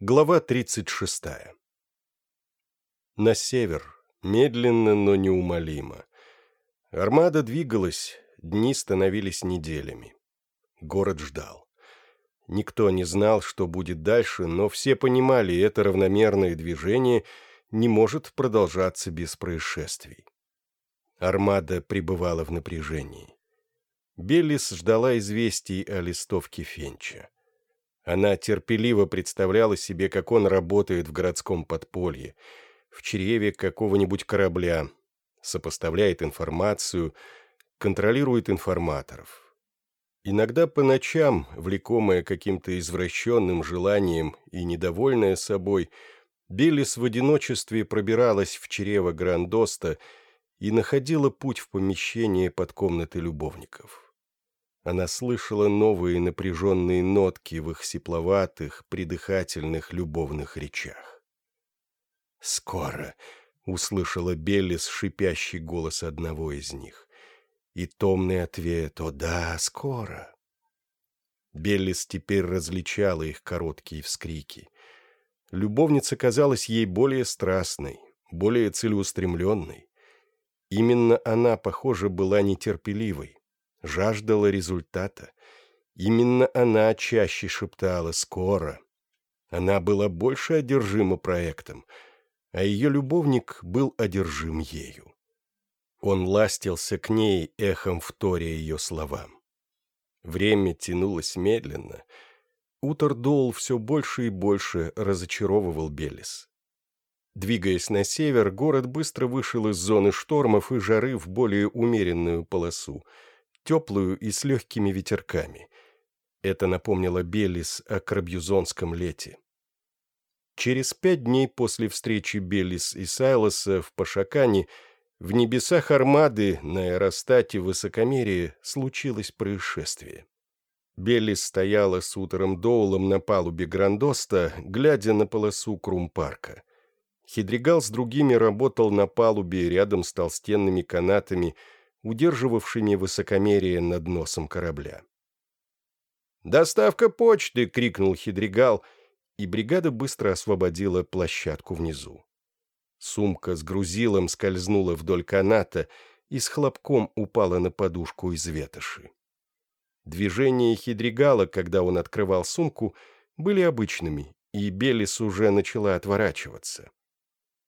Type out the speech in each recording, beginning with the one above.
Глава 36. На север, медленно, но неумолимо. Армада двигалась, дни становились неделями. Город ждал. Никто не знал, что будет дальше, но все понимали, это равномерное движение не может продолжаться без происшествий. Армада пребывала в напряжении. Беллис ждала известий о листовке Фенча. Она терпеливо представляла себе, как он работает в городском подполье, в чреве какого-нибудь корабля, сопоставляет информацию, контролирует информаторов. Иногда по ночам, влекомая каким-то извращенным желанием и недовольная собой, Беллис в одиночестве пробиралась в чрево Грандоста и находила путь в помещение под комнаты любовников. Она слышала новые напряженные нотки в их сипловатых, придыхательных любовных речах. «Скоро!» — услышала Беллис шипящий голос одного из них. И томный ответ «О да, скоро!» Беллис теперь различала их короткие вскрики. Любовница казалась ей более страстной, более целеустремленной. Именно она, похоже, была нетерпеливой, жаждала результата. Именно она чаще шептала «скоро». Она была больше одержима проектом, а ее любовник был одержим ею. Он ластился к ней, эхом вторя ее словам. Время тянулось медленно. Утор Доул все больше и больше разочаровывал Белис. Двигаясь на север, город быстро вышел из зоны штормов и жары в более умеренную полосу — теплую и с легкими ветерками. Это напомнило Беллис о Кробюзонском лете. Через пять дней после встречи Беллис и Сайлоса в Пашакане в небесах Армады на аэростате высокомерия случилось происшествие. Беллис стояла с Утером Доулом на палубе Грандоста, глядя на полосу Крумпарка. Хидригал с другими работал на палубе рядом с толстенными канатами, удерживавшими высокомерие над носом корабля. «Доставка почты!» — крикнул Хидригал, и бригада быстро освободила площадку внизу. Сумка с грузилом скользнула вдоль каната и с хлопком упала на подушку из ветоши. Движения Хидригала, когда он открывал сумку, были обычными, и Белис уже начала отворачиваться.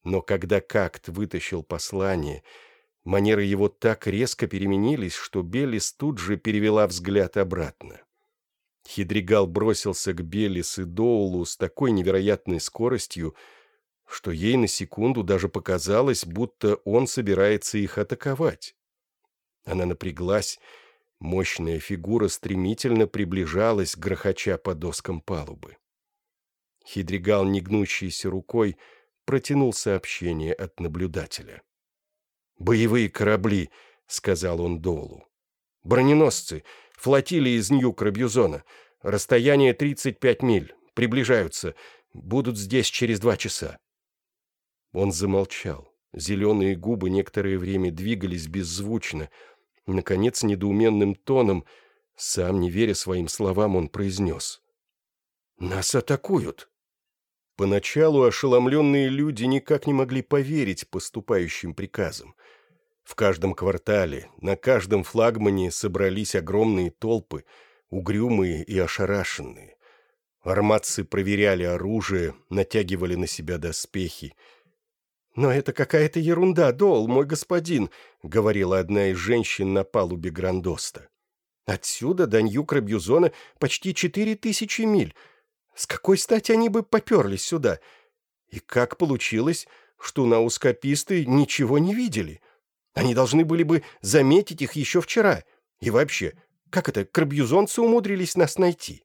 Но когда Какт вытащил послание — Манеры его так резко переменились, что Белис тут же перевела взгляд обратно. Хидригал бросился к Белис и Доулу с такой невероятной скоростью, что ей на секунду даже показалось, будто он собирается их атаковать. Она напряглась, мощная фигура стремительно приближалась, грохоча по доскам палубы. Хидригал, негнущейся рукой, протянул сообщение от наблюдателя. «Боевые корабли», — сказал он Долу. «Броненосцы, флотилии из Нью-Крабьюзона. Расстояние 35 миль. Приближаются. Будут здесь через два часа». Он замолчал. Зеленые губы некоторое время двигались беззвучно. Наконец, недоуменным тоном, сам не веря своим словам, он произнес. «Нас атакуют!» Поначалу ошеломленные люди никак не могли поверить поступающим приказам. В каждом квартале, на каждом флагмане собрались огромные толпы, угрюмые и ошарашенные. Арматцы проверяли оружие, натягивали на себя доспехи. «Но это какая-то ерунда, Дол, мой господин», — говорила одна из женщин на палубе Грандоста. «Отсюда до Нью-Крабьюзона почти четыре тысячи миль. С какой стати они бы поперлись сюда? И как получилось, что наускописты ничего не видели? Они должны были бы заметить их еще вчера. И вообще, как это, крабьюзонцы умудрились нас найти?»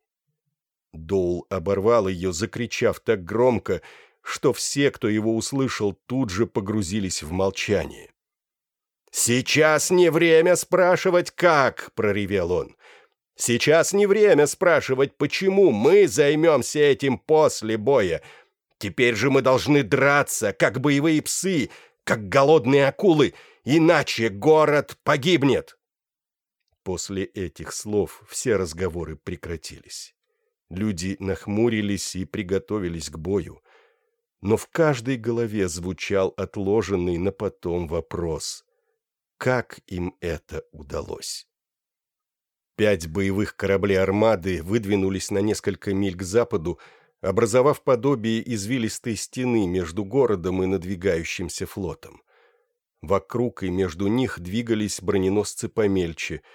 Доул оборвал ее, закричав так громко, что все, кто его услышал, тут же погрузились в молчание. «Сейчас не время спрашивать, как!» — проревел он. Сейчас не время спрашивать, почему мы займемся этим после боя. Теперь же мы должны драться, как боевые псы, как голодные акулы, иначе город погибнет. После этих слов все разговоры прекратились. Люди нахмурились и приготовились к бою. Но в каждой голове звучал отложенный на потом вопрос. Как им это удалось? Пять боевых кораблей «Армады» выдвинулись на несколько миль к западу, образовав подобие извилистой стены между городом и надвигающимся флотом. Вокруг и между них двигались броненосцы помельче —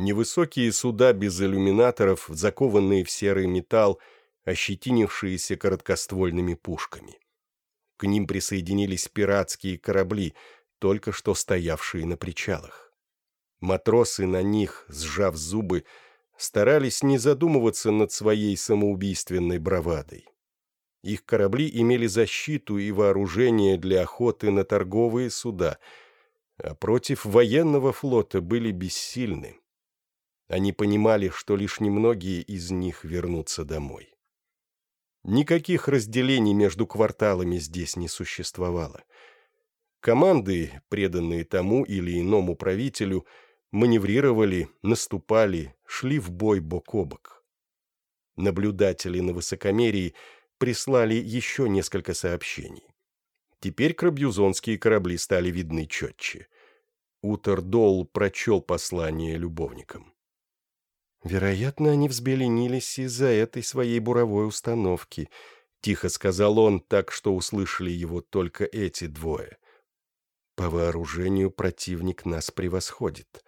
Невысокие суда без иллюминаторов, закованные в серый металл, ощетинившиеся короткоствольными пушками. К ним присоединились пиратские корабли, только что стоявшие на причалах. Матросы на них, сжав зубы, старались не задумываться над своей самоубийственной бравадой. Их корабли имели защиту и вооружение для охоты на торговые суда, а против военного флота были бессильны. Они понимали, что лишь немногие из них вернутся домой. Никаких разделений между кварталами здесь не существовало. Команды, преданные тому или иному правителю, маневрировали, наступали, шли в бой бок о бок. Наблюдатели на высокомерии прислали еще несколько сообщений. Теперь крабьюзонские корабли стали видны четче. Утер Дол прочел послание любовникам. «Вероятно, они взбеленились из-за этой своей буровой установки», — тихо сказал он, так что услышали его только эти двое. «По вооружению противник нас превосходит.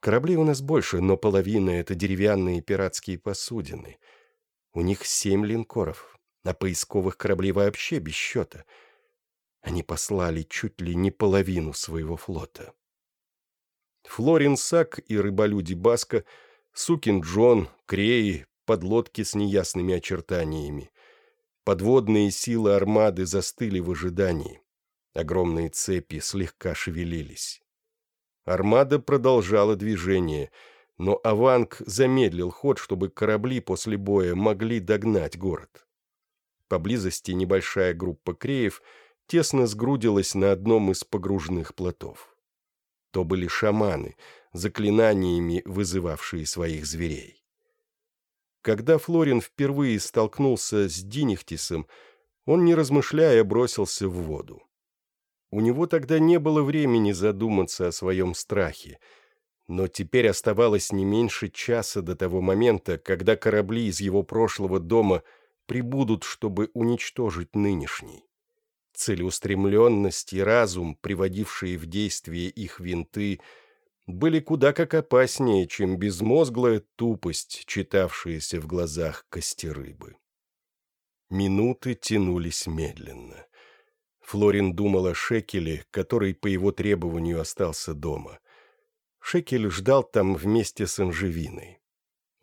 Кораблей у нас больше, но половина — это деревянные пиратские посудины. У них семь линкоров, а поисковых кораблей вообще без счета. Они послали чуть ли не половину своего флота». Флорин Сак и рыболюди Баска — Сукин Джон, Креи, подлодки с неясными очертаниями. Подводные силы армады застыли в ожидании. Огромные цепи слегка шевелились. Армада продолжала движение, но Аванг замедлил ход, чтобы корабли после боя могли догнать город. Поблизости небольшая группа креев тесно сгрудилась на одном из погружных плотов. То были шаманы — заклинаниями вызывавшие своих зверей. Когда Флорин впервые столкнулся с Динихтисом, он, не размышляя, бросился в воду. У него тогда не было времени задуматься о своем страхе, но теперь оставалось не меньше часа до того момента, когда корабли из его прошлого дома прибудут, чтобы уничтожить нынешний. Целеустремленность и разум, приводившие в действие их винты — были куда как опаснее, чем безмозглая тупость, читавшаяся в глазах кости рыбы. Минуты тянулись медленно. Флорин думал о Шекеле, который по его требованию остался дома. Шекель ждал там вместе с Анжевиной.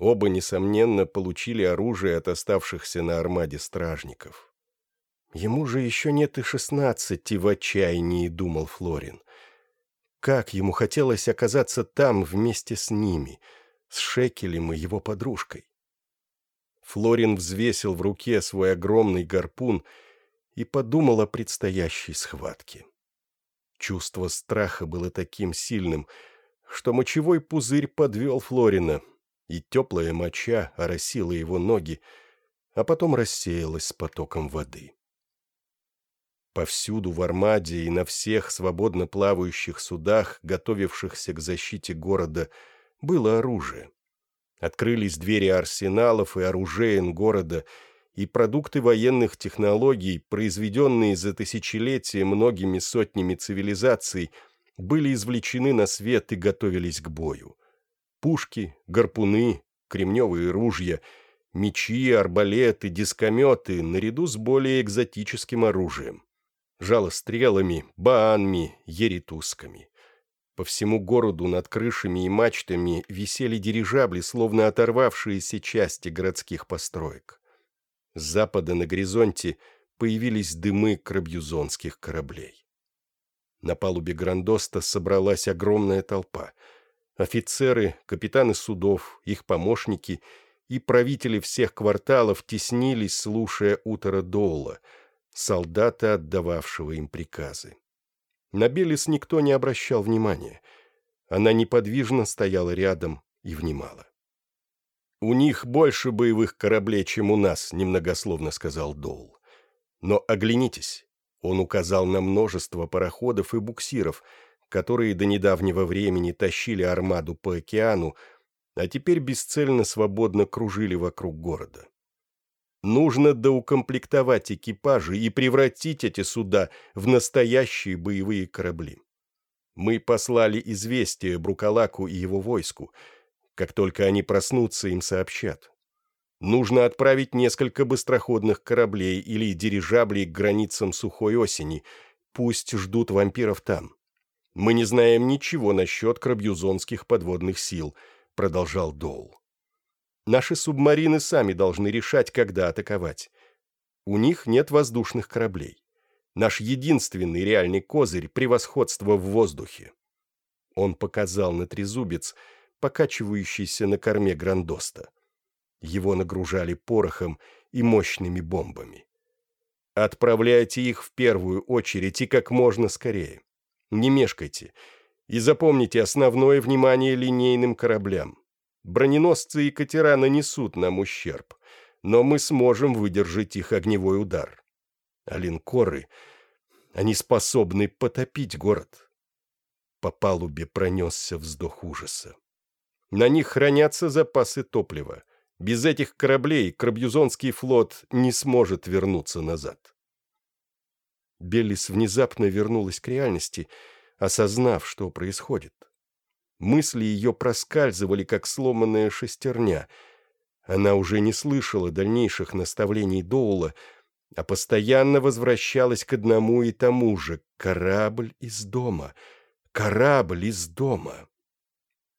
Оба, несомненно, получили оружие от оставшихся на армаде стражников. Ему же еще нет и шестнадцати в отчаянии, думал Флорин. Как ему хотелось оказаться там вместе с ними, с Шекелем и его подружкой. Флорин взвесил в руке свой огромный гарпун и подумал о предстоящей схватке. Чувство страха было таким сильным, что мочевой пузырь подвел Флорина, и теплая моча оросила его ноги, а потом рассеялась с потоком воды. Повсюду в Армаде и на всех свободно плавающих судах, готовившихся к защите города, было оружие. Открылись двери арсеналов и оружеен города, и продукты военных технологий, произведенные за тысячелетия многими сотнями цивилизаций, были извлечены на свет и готовились к бою. Пушки, гарпуны, кремневые ружья, мечи, арбалеты, дискометы наряду с более экзотическим оружием жалострелами, баанми, еритусками. По всему городу над крышами и мачтами висели дирижабли, словно оторвавшиеся части городских построек. С запада на горизонте появились дымы крабьюзонских кораблей. На палубе Грандоста собралась огромная толпа. Офицеры, капитаны судов, их помощники и правители всех кварталов теснились, слушая утро Доула — солдата, отдававшего им приказы. На Белис никто не обращал внимания. Она неподвижно стояла рядом и внимала. «У них больше боевых кораблей, чем у нас», — немногословно сказал Доул. «Но оглянитесь». Он указал на множество пароходов и буксиров, которые до недавнего времени тащили армаду по океану, а теперь бесцельно свободно кружили вокруг города. Нужно доукомплектовать экипажи и превратить эти суда в настоящие боевые корабли. Мы послали известие Брукалаку и его войску. Как только они проснутся, им сообщат. Нужно отправить несколько быстроходных кораблей или дирижаблей к границам сухой осени. Пусть ждут вампиров там. Мы не знаем ничего насчет крабьюзонских подводных сил, продолжал Доул. Наши субмарины сами должны решать, когда атаковать. У них нет воздушных кораблей. Наш единственный реальный козырь — превосходство в воздухе. Он показал на трезубец, покачивающийся на корме Грандоста. Его нагружали порохом и мощными бомбами. Отправляйте их в первую очередь и как можно скорее. Не мешкайте. И запомните основное внимание линейным кораблям. Броненосцы и катера нанесут нам ущерб, но мы сможем выдержать их огневой удар. А линкоры, они способны потопить город. По палубе пронесся вздох ужаса. На них хранятся запасы топлива. Без этих кораблей Крабьюзонский флот не сможет вернуться назад. Беллис внезапно вернулась к реальности, осознав, что происходит. Мысли ее проскальзывали, как сломанная шестерня. Она уже не слышала дальнейших наставлений Доула, а постоянно возвращалась к одному и тому же — корабль из дома, корабль из дома.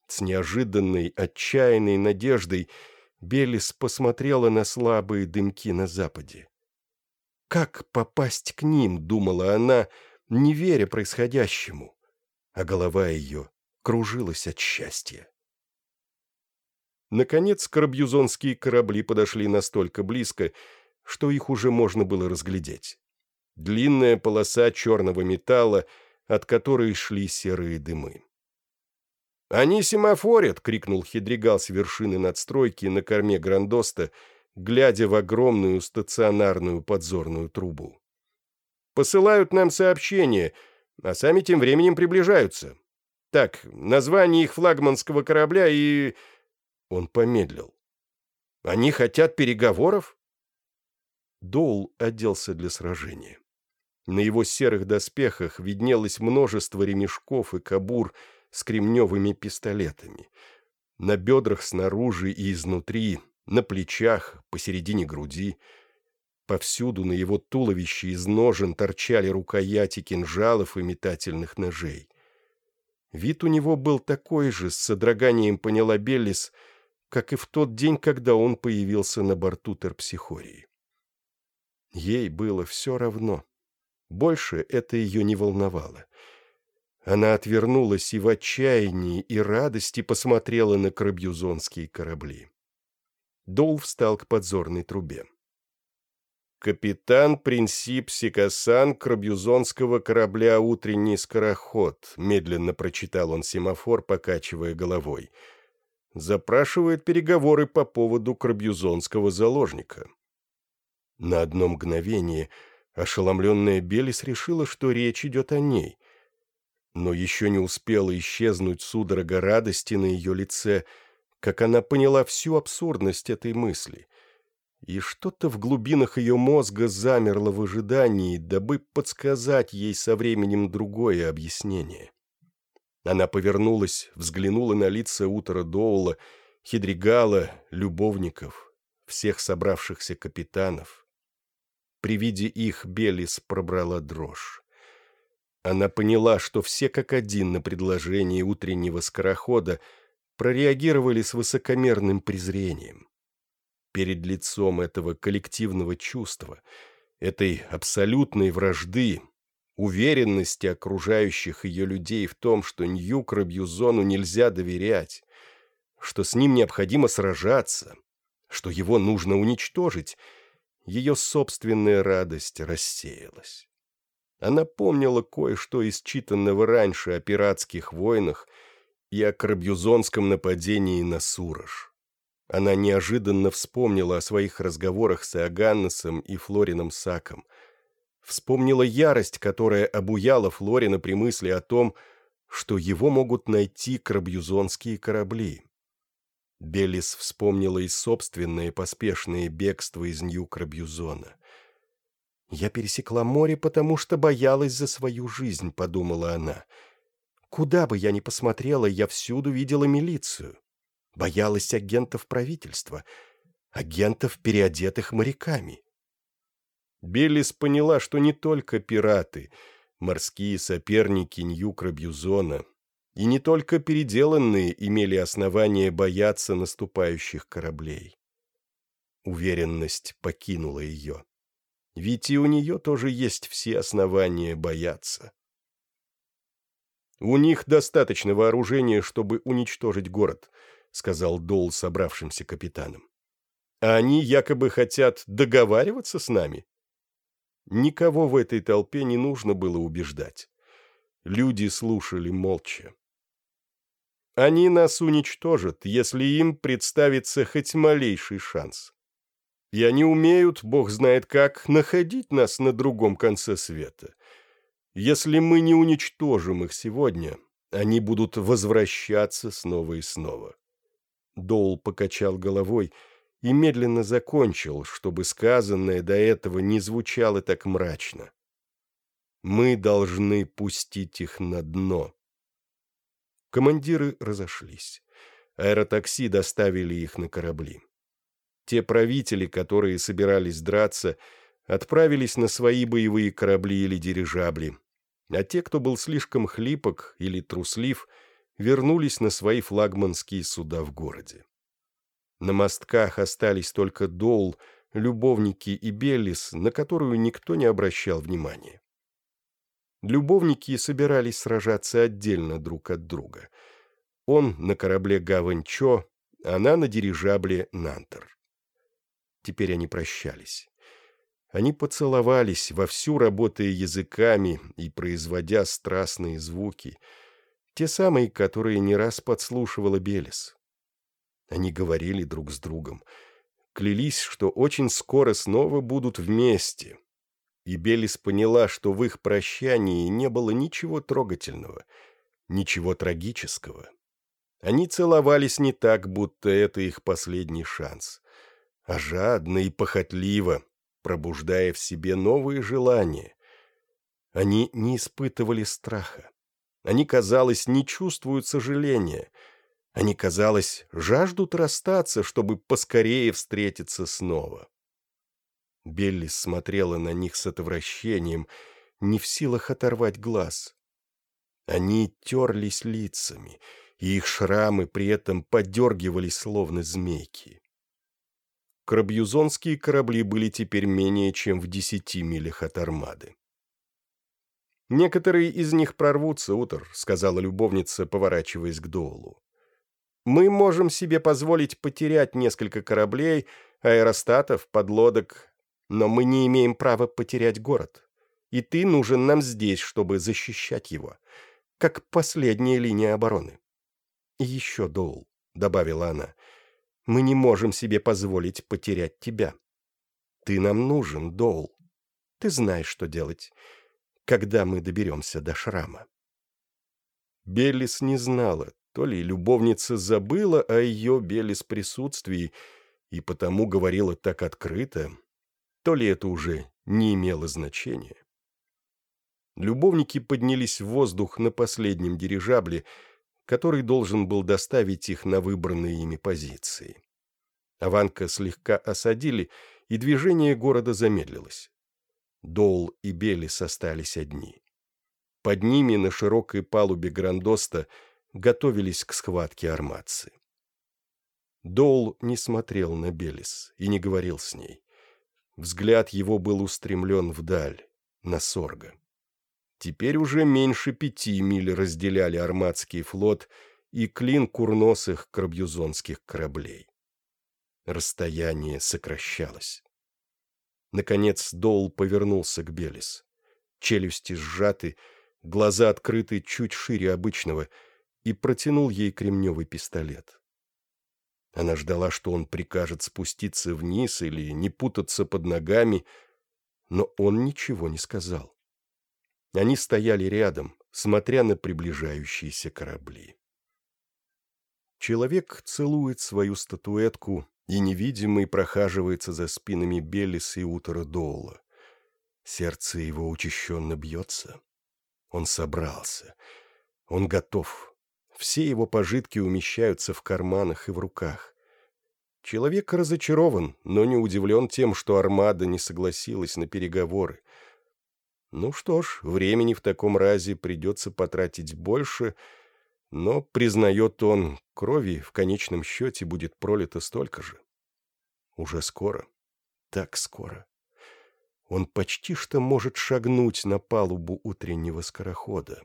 С неожиданной, отчаянной надеждой Белис посмотрела на слабые дымки на западе. «Как попасть к ним?» — думала она, не веря происходящему. А голова ее кружилась от счастья. Наконец, карабьюзонские корабли подошли настолько близко, что их уже можно было разглядеть. Длинная полоса черного металла, от которой шли серые дымы. «Они семафорят!» — крикнул Хидригал с вершины надстройки на корме Грандоста, глядя в огромную стационарную подзорную трубу. «Посылают нам сообщение, а сами тем временем приближаются. Так, название их флагманского корабля и...» Он помедлил. «Они хотят переговоров?» Доул оделся для сражения. На его серых доспехах виднелось множество ремешков и кабур с кремневыми пистолетами. На бедрах снаружи и изнутри, на плечах, посередине груди. Повсюду на его туловище из ножен торчали рукояти кинжалов и метательных ножей. Вид у него был такой же, с содроганием поняла Беллис, как и в тот день, когда он появился на борту терпсихории. Ей было все равно. Больше это ее не волновало. Она отвернулась и в отчаянии и радости посмотрела на крабьюзонские корабли. Дол встал к подзорной трубе. «Капитан Принцип Сикасан крабьюзонского корабля «Утренний скороход», — медленно прочитал он семафор, покачивая головой. «Запрашивает переговоры по поводу крабьюзонского заложника». На одно мгновение ошеломленная Белис решила, что речь идет о ней. Но еще не успела исчезнуть судорога радости на ее лице, как она поняла всю абсурдность этой мысли — и что-то в глубинах ее мозга замерло в ожидании, дабы подсказать ей со временем другое объяснение. Она повернулась, взглянула на лица утра Доула, Хидригала, любовников, всех собравшихся капитанов. При виде их Белис пробрала дрожь. Она поняла, что все как один на предложение утреннего скорохода прореагировали с высокомерным презрением перед лицом этого коллективного чувства, этой абсолютной вражды, уверенности окружающих ее людей в том, что Нью-Крабьюзону нельзя доверять, что с ним необходимо сражаться, что его нужно уничтожить, ее собственная радость рассеялась. Она помнила кое-что из читанного раньше о пиратских войнах и о крабьюзонском нападении на Сурож. Она неожиданно вспомнила о своих разговорах с Иоганнесом и Флорином Саком. Вспомнила ярость, которая обуяла Флорина при мысли о том, что его могут найти крабьюзонские корабли. Белис вспомнила и собственное поспешное бегство из Нью-Крабьюзона. «Я пересекла море, потому что боялась за свою жизнь», — подумала она. «Куда бы я ни посмотрела, я всюду видела милицию. Боялась агентов правительства, агентов, переодетых моряками». Белис поняла, что не только пираты, морские соперники Нью-Крабьюзона, и не только переделанные имели основания бояться наступающих кораблей. Уверенность покинула ее. Ведь и у нее тоже есть все основания бояться. «У них достаточно вооружения, чтобы уничтожить город», — сказал Дол собравшимся капитанам. «А они якобы хотят договариваться с нами?» Никого в этой толпе не нужно было убеждать. Люди слушали молча. Они нас уничтожат, если им представится хоть малейший шанс. И они умеют, бог знает как, находить нас на другом конце света. Если мы не уничтожим их сегодня, они будут возвращаться снова и снова. Доул покачал головой и медленно закончил, чтобы сказанное до этого не звучало так мрачно. Мы должны пустить их на дно. Командиры разошлись. Аэротакси доставили их на корабли. Те правители, которые собирались драться, отправились на свои боевые корабли или дирижабли, а те, кто был слишком хлипок или труслив, вернулись на свои флагманские суда в городе. На мостках остались только Дол, любовники и Беллис, на которую никто не обращал внимания. Любовники собирались сражаться отдельно друг от друга. Он на корабле Гаванчо, она на дирижабле Нантер. Теперь они прощались. Они поцеловались, вовсю работая языками и производя страстные звуки, те самые, которые не раз подслушивала Белес. Они говорили друг с другом, клялись, что очень скоро снова будут вместе. И Белис поняла, что в их прощании не было ничего трогательного, ничего трагического. Они целовались не так, будто это их последний шанс а жадно и похотливо, пробуждая в себе новые желания. Они не испытывали страха. Они, казалось, не чувствуют сожаления. Они, казалось, жаждут расстаться, чтобы поскорее встретиться снова. Белли смотрела на них с отвращением, не в силах оторвать глаз. Они терлись лицами, и их шрамы при этом подергивались, словно змейки. Крабьюзонские корабли были теперь менее чем в десяти милях от армады. «Некоторые из них прорвутся, Утор», — сказала любовница, поворачиваясь к Доулу. «Мы можем себе позволить потерять несколько кораблей, аэростатов, подлодок, но мы не имеем права потерять город. И ты нужен нам здесь, чтобы защищать его, как последняя линия обороны». «И еще, Доул», — добавила она, — мы не можем себе позволить потерять тебя. Ты нам нужен, Доул. Ты знаешь, что делать, когда мы доберемся до шрама». Беллис не знала, то ли любовница забыла о ее Беллис присутствии и потому говорила так открыто, то ли это уже не имело значения. Любовники поднялись в воздух на последнем дирижабле, который должен был доставить их на выбранные ими позиции. Аванка слегка осадили, и движение города замедлилось. Доул и Белис остались одни. Под ними на широкой палубе Грандоста готовились к схватке армации. Доул не смотрел на Белис и не говорил с ней. Взгляд его был устремлен вдаль, на Сорга. Теперь уже меньше пяти миль разделяли армадский флот и клин курносых крабьюзонских кораблей. Расстояние сокращалось. Наконец Доул повернулся к Белис. Челюсти сжаты, глаза открыты чуть шире обычного, и протянул ей кремневый пистолет. Она ждала, что он прикажет спуститься вниз или не путаться под ногами, но он ничего не сказал. Они стояли рядом, смотря на приближающиеся корабли. Человек целует свою статуэтку и невидимый прохаживается за спинами Беллис и Утора Доула. Сердце его учащенно бьется. Он собрался. Он готов. Все его пожитки умещаются в карманах и в руках. Человек разочарован, но не удивлен тем, что армада не согласилась на переговоры. Ну что ж, времени в таком разе придется потратить больше, но, признает он, крови в конечном счете будет пролито столько же. Уже скоро. Так скоро. Он почти что может шагнуть на палубу утреннего скорохода.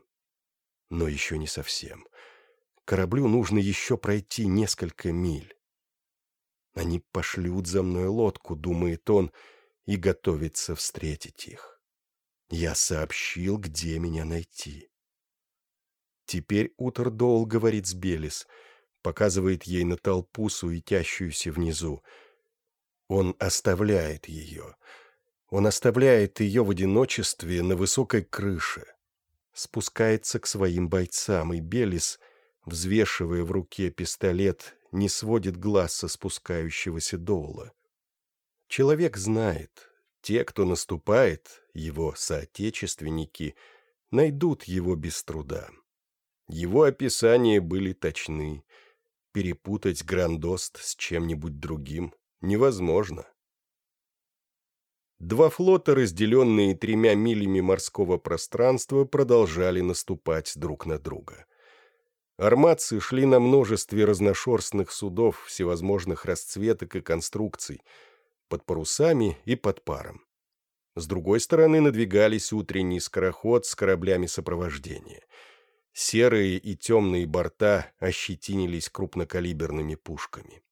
Но еще не совсем. Кораблю нужно еще пройти несколько миль. Они пошлют за мной лодку, думает он, и готовится встретить их. Я сообщил, где меня найти. Теперь Утердол говорит с Белис, показывает ей на толпу, суетящуюся внизу. Он оставляет ее. Он оставляет ее в одиночестве на высокой крыше. Спускается к своим бойцам, и Белис, взвешивая в руке пистолет, не сводит глаз со спускающегося доула. Человек знает, те, кто наступает, его соотечественники, найдут его без труда. Его описания были точны. Перепутать Грандост с чем-нибудь другим невозможно. Два флота, разделенные тремя милями морского пространства, продолжали наступать друг на друга. Арматцы шли на множестве разношерстных судов всевозможных расцветок и конструкций, под парусами и под паром. С другой стороны надвигались утренний скороход с кораблями сопровождения. Серые и темные борта ощетинились крупнокалиберными пушками.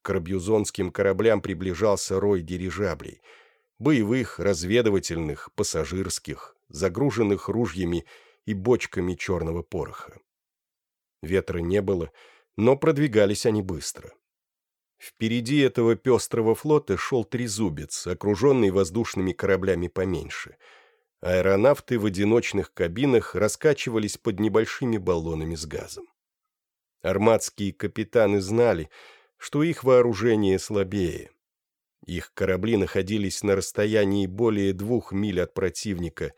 К рабьюзонским кораблям приближался рой дирижаблей, боевых, разведывательных, пассажирских, загруженных ружьями и бочками черного пороха. Ветра не было, но продвигались они быстро. Впереди этого пестрого флота шел трезубец, окруженный воздушными кораблями поменьше. Аэронавты в одиночных кабинах раскачивались под небольшими баллонами с газом. Армадские капитаны знали, что их вооружение слабее. Их корабли находились на расстоянии более двух миль от противника,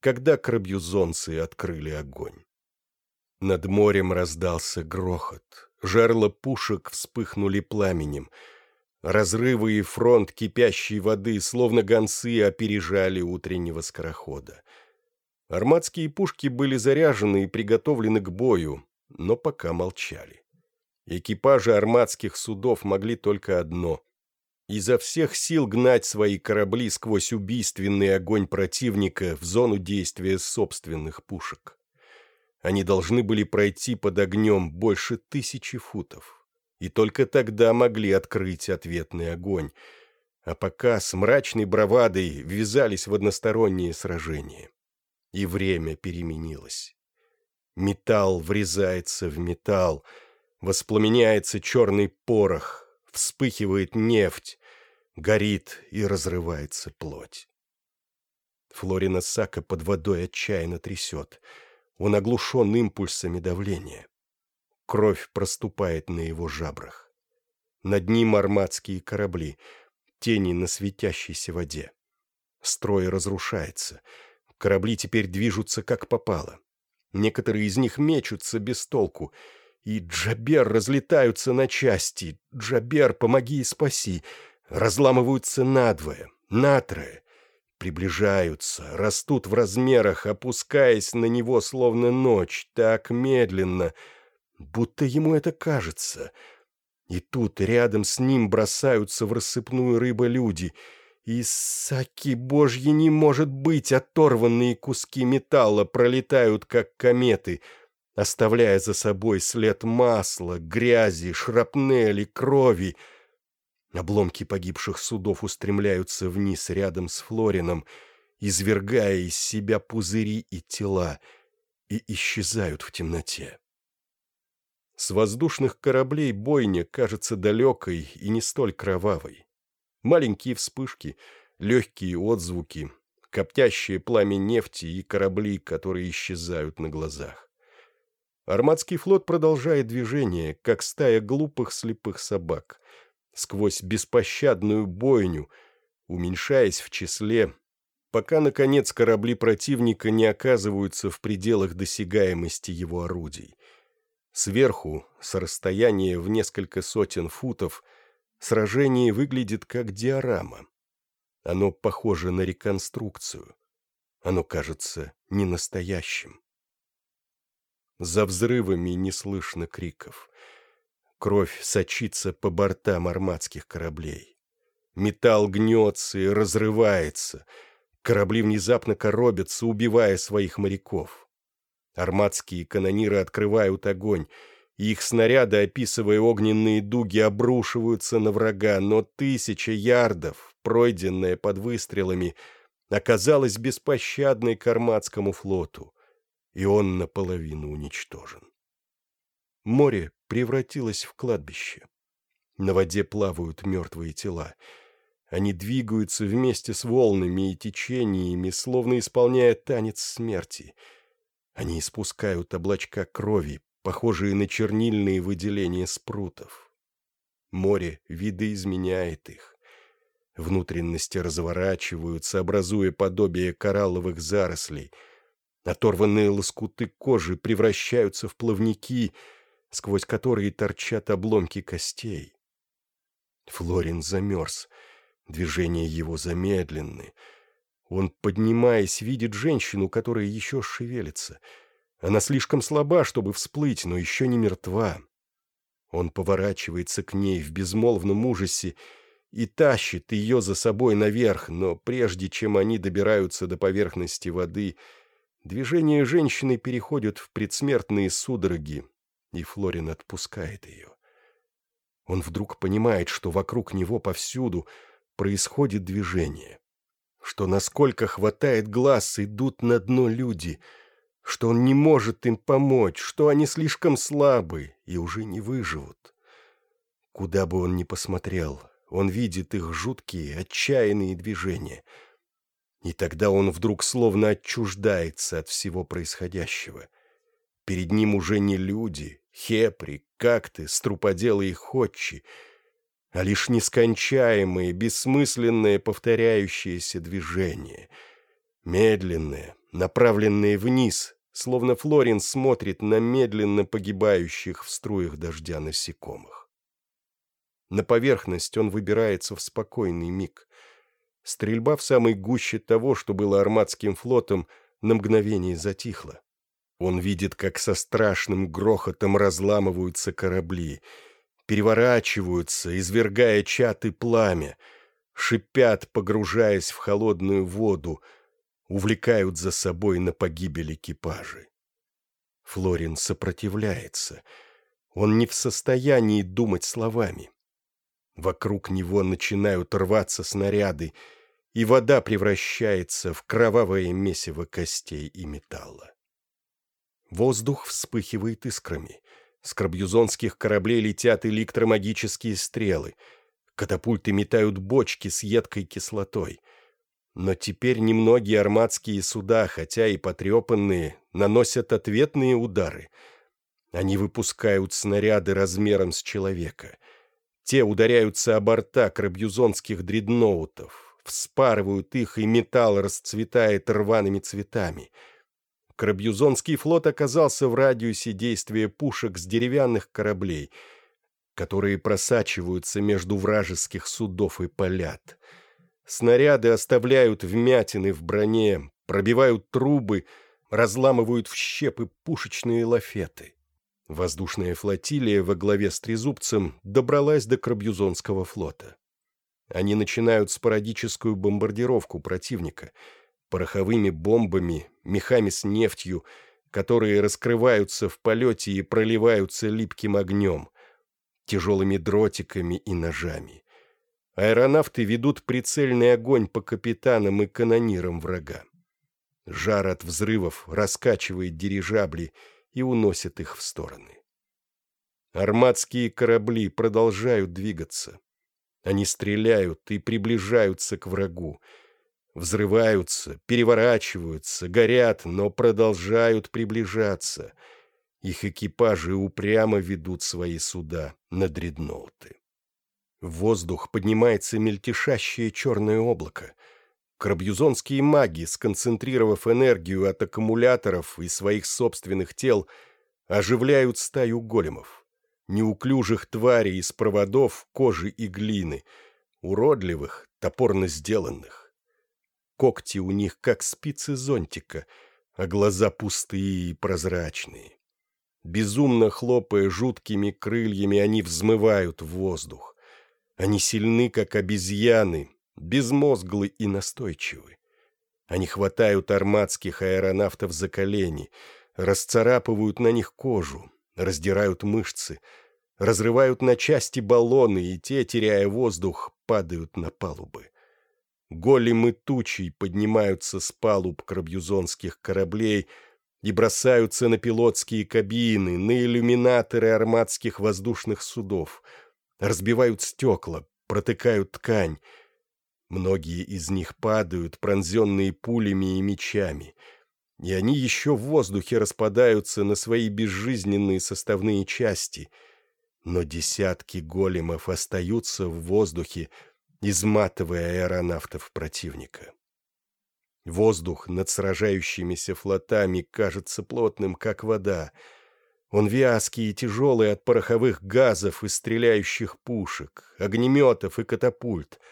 когда крабьюзонцы открыли огонь. Над морем раздался грохот, жерла пушек вспыхнули пламенем, разрывы и фронт кипящей воды, словно гонцы, опережали утреннего скорохода. Армадские пушки были заряжены и приготовлены к бою, но пока молчали. Экипажи армадских судов могли только одно — изо всех сил гнать свои корабли сквозь убийственный огонь противника в зону действия собственных пушек. Они должны были пройти под огнем больше тысячи футов, и только тогда могли открыть ответный огонь, а пока с мрачной бравадой ввязались в односторонние сражения. И время переменилось. Металл врезается в металл, Воспламеняется черный порох, вспыхивает нефть, горит и разрывается плоть. Флорина Сака под водой отчаянно трясет. Он оглушен импульсами давления. Кровь проступает на его жабрах. Над ним армадские корабли, тени на светящейся воде. Строй разрушается. Корабли теперь движутся как попало. Некоторые из них мечутся без толку — и Джабер разлетаются на части. Джабер, помоги и спаси. Разламываются надвое, натрое. Приближаются, растут в размерах, опускаясь на него, словно ночь, так медленно, будто ему это кажется. И тут рядом с ним бросаются в рассыпную рыба люди. И, саки божьи, не может быть, оторванные куски металла пролетают, как кометы — оставляя за собой след масла, грязи, шрапнели, крови. Обломки погибших судов устремляются вниз рядом с Флорином, извергая из себя пузыри и тела, и исчезают в темноте. С воздушных кораблей бойня кажется далекой и не столь кровавой. Маленькие вспышки, легкие отзвуки, коптящее пламя нефти и корабли, которые исчезают на глазах. Армадский флот продолжает движение, как стая глупых слепых собак, сквозь беспощадную бойню, уменьшаясь в числе, пока, наконец, корабли противника не оказываются в пределах досягаемости его орудий. Сверху, с расстояния в несколько сотен футов, сражение выглядит как диорама. Оно похоже на реконструкцию. Оно кажется ненастоящим. За взрывами не слышно криков. Кровь сочится по бортам армадских кораблей. Металл гнется и разрывается. Корабли внезапно коробятся, убивая своих моряков. Армадские канониры открывают огонь, и их снаряды, описывая огненные дуги, обрушиваются на врага, но тысяча ярдов, пройденная под выстрелами, оказалась беспощадной к армадскому флоту и он наполовину уничтожен. Море превратилось в кладбище. На воде плавают мертвые тела. Они двигаются вместе с волнами и течениями, словно исполняя танец смерти. Они испускают облачка крови, похожие на чернильные выделения спрутов. Море видоизменяет их. Внутренности разворачиваются, образуя подобие коралловых зарослей — Оторванные лоскуты кожи превращаются в плавники, сквозь которые торчат обломки костей. Флорин замерз. Движения его замедленны. Он, поднимаясь, видит женщину, которая еще шевелится. Она слишком слаба, чтобы всплыть, но еще не мертва. Он поворачивается к ней в безмолвном ужасе и тащит ее за собой наверх, но прежде чем они добираются до поверхности воды — Движения женщины переходят в предсмертные судороги, и Флорин отпускает ее. Он вдруг понимает, что вокруг него повсюду происходит движение, что насколько хватает глаз идут на дно люди, что он не может им помочь, что они слишком слабы и уже не выживут. Куда бы он ни посмотрел, он видит их жуткие, отчаянные движения — и тогда он вдруг словно отчуждается от всего происходящего. Перед ним уже не люди, хепри, какты, струподелы и ходчи, а лишь нескончаемые, бессмысленные повторяющиеся движения. Медленные, направленные вниз, словно Флорин смотрит на медленно погибающих в струях дождя насекомых. На поверхность он выбирается в спокойный миг. Стрельба в самой гуще того, что было армадским флотом, на мгновение затихла. Он видит, как со страшным грохотом разламываются корабли, переворачиваются, извергая чат и пламя, шипят, погружаясь в холодную воду, увлекают за собой на погибель экипажи. Флорин сопротивляется. Он не в состоянии думать словами. Вокруг него начинают рваться снаряды, и вода превращается в кровавое месиво костей и металла. Воздух вспыхивает искрами. С крабьюзонских кораблей летят электромагические стрелы. Катапульты метают бочки с едкой кислотой. Но теперь немногие армадские суда, хотя и потрепанные, наносят ответные удары. Они выпускают снаряды размером с человека. Те ударяются о борта крабьюзонских дредноутов, вспарывают их, и металл расцветает рваными цветами. Крабьюзонский флот оказался в радиусе действия пушек с деревянных кораблей, которые просачиваются между вражеских судов и полят. Снаряды оставляют вмятины в броне, пробивают трубы, разламывают в щепы пушечные лафеты. Воздушная флотилия во главе с Трезубцем добралась до Крабьюзонского флота. Они начинают спорадическую бомбардировку противника, пороховыми бомбами, мехами с нефтью, которые раскрываются в полете и проливаются липким огнем, тяжелыми дротиками и ножами. Аэронавты ведут прицельный огонь по капитанам и канонирам врага. Жар от взрывов раскачивает дирижабли и уносит их в стороны. Армадские корабли продолжают двигаться. Они стреляют и приближаются к врагу. Взрываются, переворачиваются, горят, но продолжают приближаться. Их экипажи упрямо ведут свои суда на дредноуты. В воздух поднимается мельтешащее черное облако. Крабьюзонские маги, сконцентрировав энергию от аккумуляторов и своих собственных тел, оживляют стаю големов. Неуклюжих тварей из проводов, кожи и глины, уродливых, топорно сделанных. Когти у них как спицы зонтика, а глаза пустые и прозрачные. Безумно хлопая жуткими крыльями, они взмывают в воздух. Они сильны, как обезьяны, безмозглы и настойчивы. Они хватают армадских аэронавтов за колени, расцарапывают на них кожу, раздирают мышцы, разрывают на части баллоны, и те, теряя воздух, падают на палубы. Големы тучей поднимаются с палуб крабьюзонских кораблей и бросаются на пилотские кабины, на иллюминаторы армадских воздушных судов, разбивают стекла, протыкают ткань, Многие из них падают, пронзенные пулями и мечами, и они еще в воздухе распадаются на свои безжизненные составные части, но десятки големов остаются в воздухе, изматывая аэронавтов противника. Воздух над сражающимися флотами кажется плотным, как вода. Он вязкий и тяжелый от пороховых газов и стреляющих пушек, огнеметов и катапульт —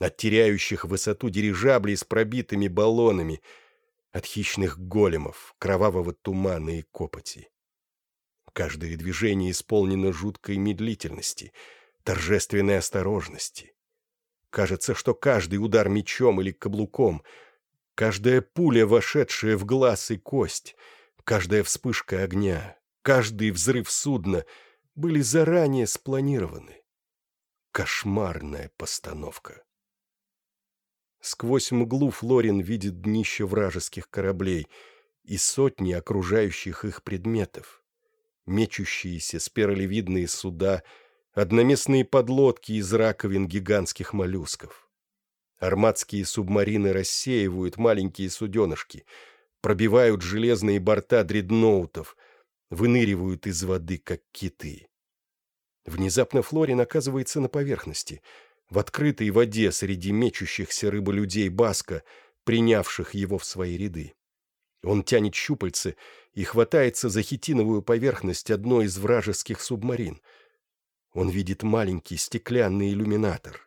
от теряющих высоту дирижаблей с пробитыми баллонами, от хищных големов, кровавого тумана и копоти. Каждое движение исполнено жуткой медлительности, торжественной осторожности. Кажется, что каждый удар мечом или каблуком, каждая пуля, вошедшая в глаз и кость, каждая вспышка огня, каждый взрыв судна были заранее спланированы. Кошмарная постановка. Сквозь мглу Флорин видит днище вражеских кораблей и сотни окружающих их предметов. Мечущиеся спиралевидные суда, одноместные подлодки из раковин гигантских моллюсков. Армадские субмарины рассеивают маленькие суденышки, пробивают железные борта дредноутов, выныривают из воды, как киты. Внезапно Флорин оказывается на поверхности — в открытой воде среди мечущихся рыболюдей Баска, принявших его в свои ряды. Он тянет щупальцы и хватается за хитиновую поверхность одной из вражеских субмарин. Он видит маленький стеклянный иллюминатор.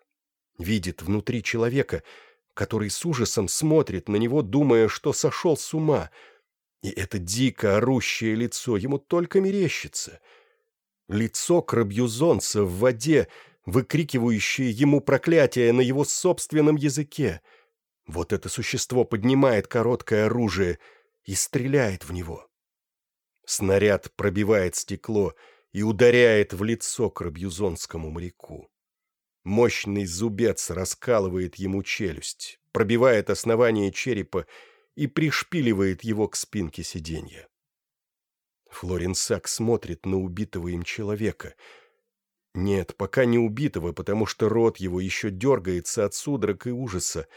Видит внутри человека, который с ужасом смотрит на него, думая, что сошел с ума. И это дико орущее лицо ему только мерещится. Лицо крабьюзонца в воде — выкрикивающие ему проклятие на его собственном языке. Вот это существо поднимает короткое оружие и стреляет в него. Снаряд пробивает стекло и ударяет в лицо крабьюзонскому моряку. Мощный зубец раскалывает ему челюсть, пробивает основание черепа и пришпиливает его к спинке сиденья. Флорин Сак смотрит на убитого им человека — нет, пока не убитого, потому что рот его еще дергается от судорог и ужаса,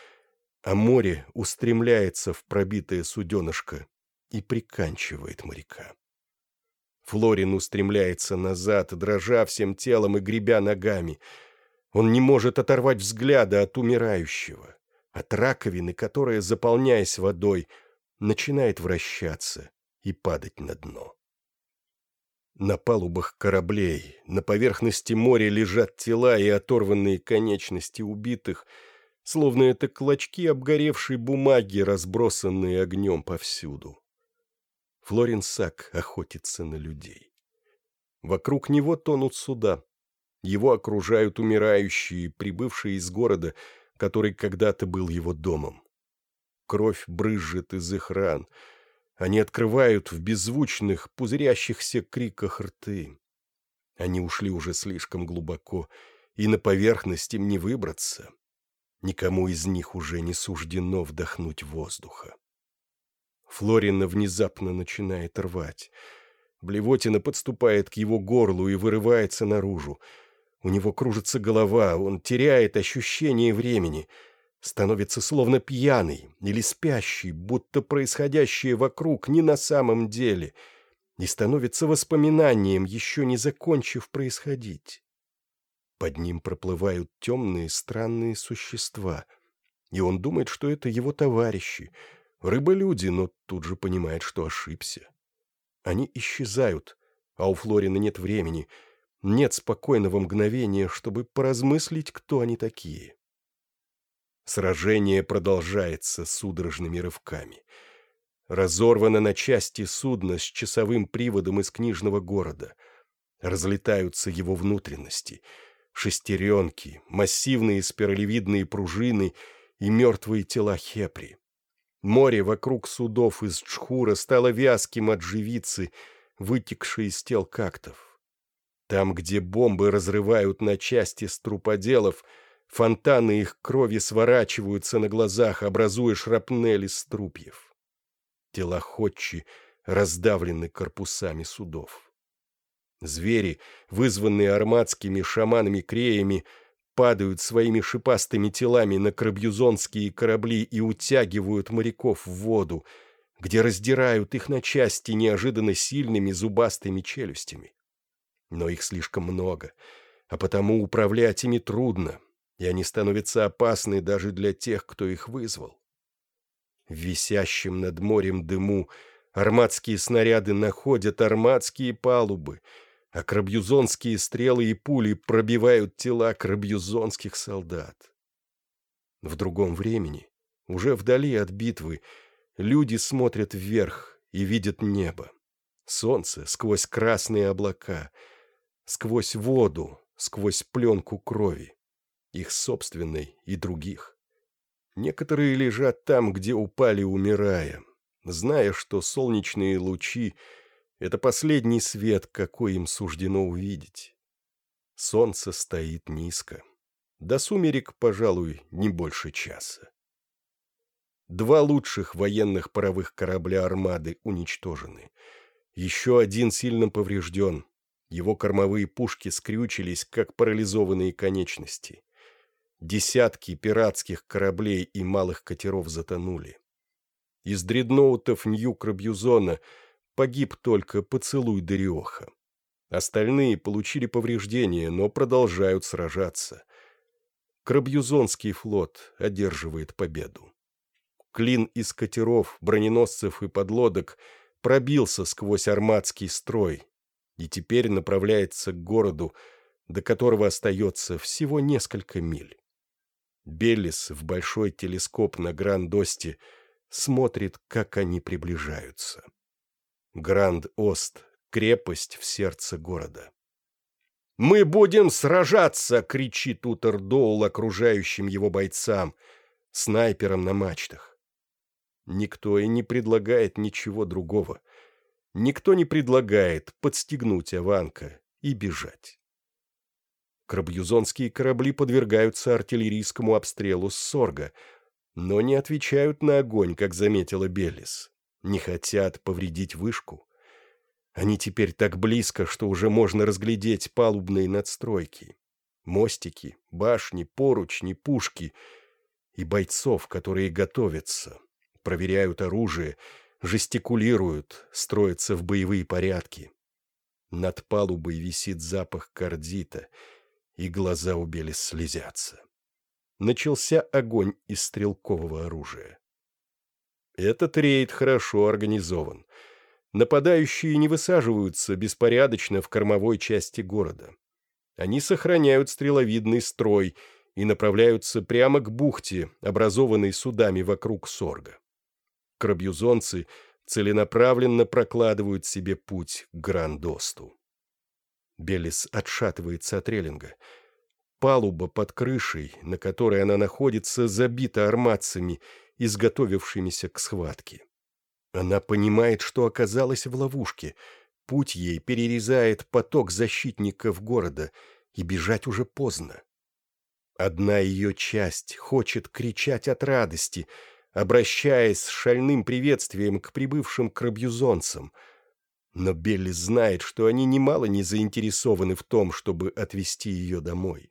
а море устремляется в пробитое суденышко и приканчивает моряка. Флорин устремляется назад, дрожа всем телом и гребя ногами. Он не может оторвать взгляда от умирающего, от раковины, которая, заполняясь водой, начинает вращаться и падать на дно. На палубах кораблей, на поверхности моря лежат тела и оторванные конечности убитых, словно это клочки обгоревшей бумаги, разбросанные огнем повсюду. Флорин Сак охотится на людей. Вокруг него тонут суда. Его окружают умирающие, прибывшие из города, который когда-то был его домом. Кровь брызжет из их ран — они открывают в беззвучных, пузырящихся криках рты. Они ушли уже слишком глубоко, и на поверхность им не выбраться. Никому из них уже не суждено вдохнуть воздуха. Флорина внезапно начинает рвать. Блевотина подступает к его горлу и вырывается наружу. У него кружится голова, он теряет ощущение времени, становится словно пьяный или спящий, будто происходящее вокруг не на самом деле, и становится воспоминанием, еще не закончив происходить. Под ним проплывают темные странные существа, и он думает, что это его товарищи, рыболюди, но тут же понимает, что ошибся. Они исчезают, а у Флорина нет времени, нет спокойного мгновения, чтобы поразмыслить, кто они такие. Сражение продолжается судорожными рывками. Разорвано на части судно с часовым приводом из книжного города. Разлетаются его внутренности, шестеренки, массивные спиралевидные пружины и мертвые тела хепри. Море вокруг судов из Чхура стало вязким от живицы, вытекшей из тел кактов. Там, где бомбы разрывают на части струподелов, фонтаны их крови сворачиваются на глазах, образуя шрапнели струпьев. Тела ходчи раздавлены корпусами судов. Звери, вызванные армадскими шаманами-креями, падают своими шипастыми телами на крабьюзонские корабли и утягивают моряков в воду, где раздирают их на части неожиданно сильными зубастыми челюстями. Но их слишком много, а потому управлять ими трудно, и они становятся опасны даже для тех, кто их вызвал. В висящем над морем дыму армадские снаряды находят армадские палубы — а крабьюзонские стрелы и пули пробивают тела крабьюзонских солдат. В другом времени, уже вдали от битвы, люди смотрят вверх и видят небо. Солнце сквозь красные облака, сквозь воду, сквозь пленку крови, их собственной и других. Некоторые лежат там, где упали, умирая, зная, что солнечные лучи — это последний свет, какой им суждено увидеть. Солнце стоит низко. До сумерек, пожалуй, не больше часа. Два лучших военных паровых корабля «Армады» уничтожены. Еще один сильно поврежден. Его кормовые пушки скрючились, как парализованные конечности. Десятки пиратских кораблей и малых катеров затонули. Из дредноутов Нью-Крабьюзона – Погиб только поцелуй Дариоха. Остальные получили повреждения, но продолжают сражаться. Крабьюзонский флот одерживает победу. Клин из катеров, броненосцев и подлодок пробился сквозь армадский строй и теперь направляется к городу, до которого остается всего несколько миль. Беллис в большой телескоп на Гранд-Осте смотрит, как они приближаются. Гранд-Ост — крепость в сердце города. «Мы будем сражаться!» — кричит Утер Доул окружающим его бойцам, снайперам на мачтах. Никто и не предлагает ничего другого. Никто не предлагает подстегнуть Аванка и бежать. Крабьюзонские корабли подвергаются артиллерийскому обстрелу с Сорга, но не отвечают на огонь, как заметила Беллис не хотят повредить вышку. Они теперь так близко, что уже можно разглядеть палубные надстройки. Мостики, башни, поручни, пушки и бойцов, которые готовятся, проверяют оружие, жестикулируют, строятся в боевые порядки. Над палубой висит запах кардита, и глаза у Белис слезятся. Начался огонь из стрелкового оружия. Этот рейд хорошо организован. Нападающие не высаживаются беспорядочно в кормовой части города. Они сохраняют стреловидный строй и направляются прямо к бухте, образованной судами вокруг Сорга. Крабьюзонцы целенаправленно прокладывают себе путь к Грандосту. Белис отшатывается от реллинга. Палуба под крышей, на которой она находится, забита арматцами — изготовившимися к схватке. Она понимает, что оказалась в ловушке. Путь ей перерезает поток защитников города, и бежать уже поздно. Одна ее часть хочет кричать от радости, обращаясь с шальным приветствием к прибывшим крабьюзонцам. Но Белли знает, что они немало не заинтересованы в том, чтобы отвезти ее домой.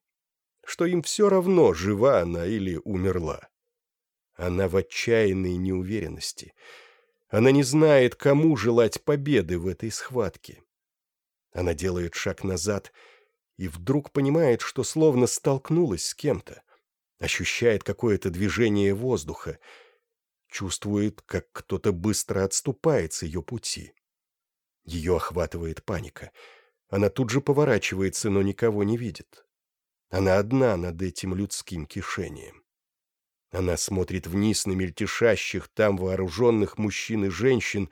Что им все равно, жива она или умерла. Она в отчаянной неуверенности. Она не знает, кому желать победы в этой схватке. Она делает шаг назад и вдруг понимает, что словно столкнулась с кем-то. Ощущает какое-то движение воздуха. Чувствует, как кто-то быстро отступает с ее пути. Ее охватывает паника. Она тут же поворачивается, но никого не видит. Она одна над этим людским кишением. Она смотрит вниз на мельтешащих там вооруженных мужчин и женщин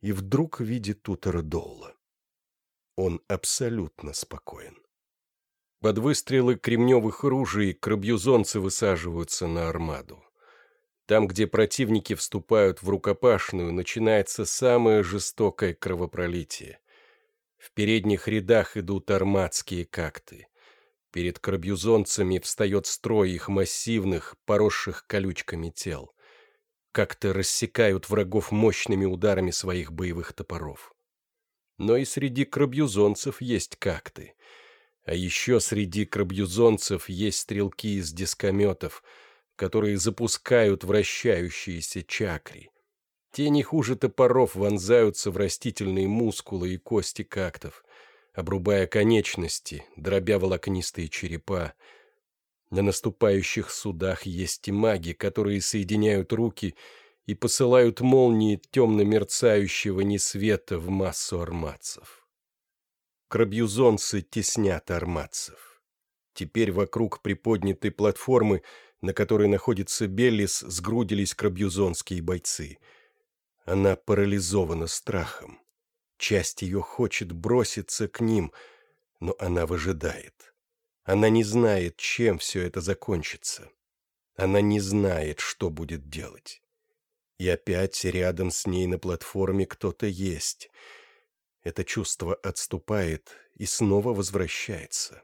и вдруг видит Утера Доула. Он абсолютно спокоен. Под выстрелы кремневых ружей крабьюзонцы высаживаются на армаду. Там, где противники вступают в рукопашную, начинается самое жестокое кровопролитие. В передних рядах идут армадские какты. Перед крабьюзонцами встает строй их массивных, поросших колючками тел. Как-то рассекают врагов мощными ударами своих боевых топоров. Но и среди крабьюзонцев есть какты. А еще среди крабьюзонцев есть стрелки из дискометов, которые запускают вращающиеся чакри. Те не хуже топоров вонзаются в растительные мускулы и кости кактов — обрубая конечности, дробя волокнистые черепа. На наступающих судах есть и маги, которые соединяют руки и посылают молнии темно-мерцающего несвета в массу арматцев. Крабьюзонцы теснят арматцев. Теперь вокруг приподнятой платформы, на которой находится Беллис, сгрудились крабьюзонские бойцы. Она парализована страхом. Часть ее хочет броситься к ним, но она выжидает. Она не знает, чем все это закончится. Она не знает, что будет делать. И опять рядом с ней на платформе кто-то есть. Это чувство отступает и снова возвращается.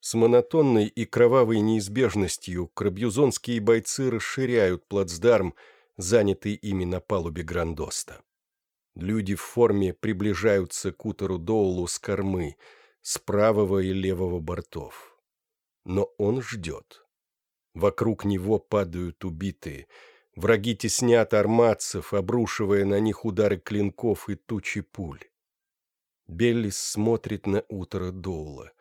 С монотонной и кровавой неизбежностью крабьюзонские бойцы расширяют плацдарм, занятый ими на палубе Грандоста. Люди в форме приближаются к утору Доулу с кормы, с правого и левого бортов. Но он ждет. Вокруг него падают убитые. Враги теснят армадцев, обрушивая на них удары клинков и тучи пуль. Беллис смотрит на утро Доула.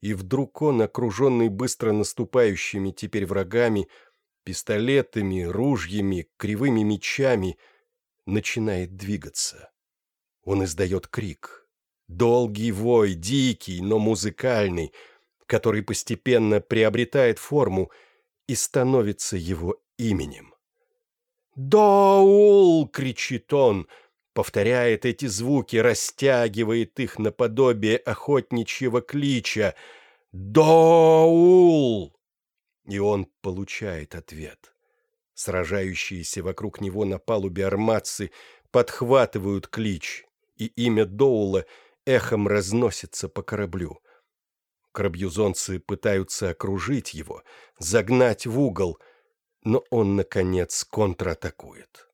И вдруг он, окруженный быстро наступающими теперь врагами, пистолетами, ружьями, кривыми мечами — начинает двигаться. Он издает крик. Долгий вой, дикий, но музыкальный, который постепенно приобретает форму и становится его именем. «Доул!» — кричит он, повторяет эти звуки, растягивает их наподобие охотничьего клича. «Доул!» И он получает ответ. Сражающиеся вокруг него на палубе арматцы подхватывают клич, и имя Доула эхом разносится по кораблю. Крабьюзонцы пытаются окружить его, загнать в угол, но он, наконец, контратакует.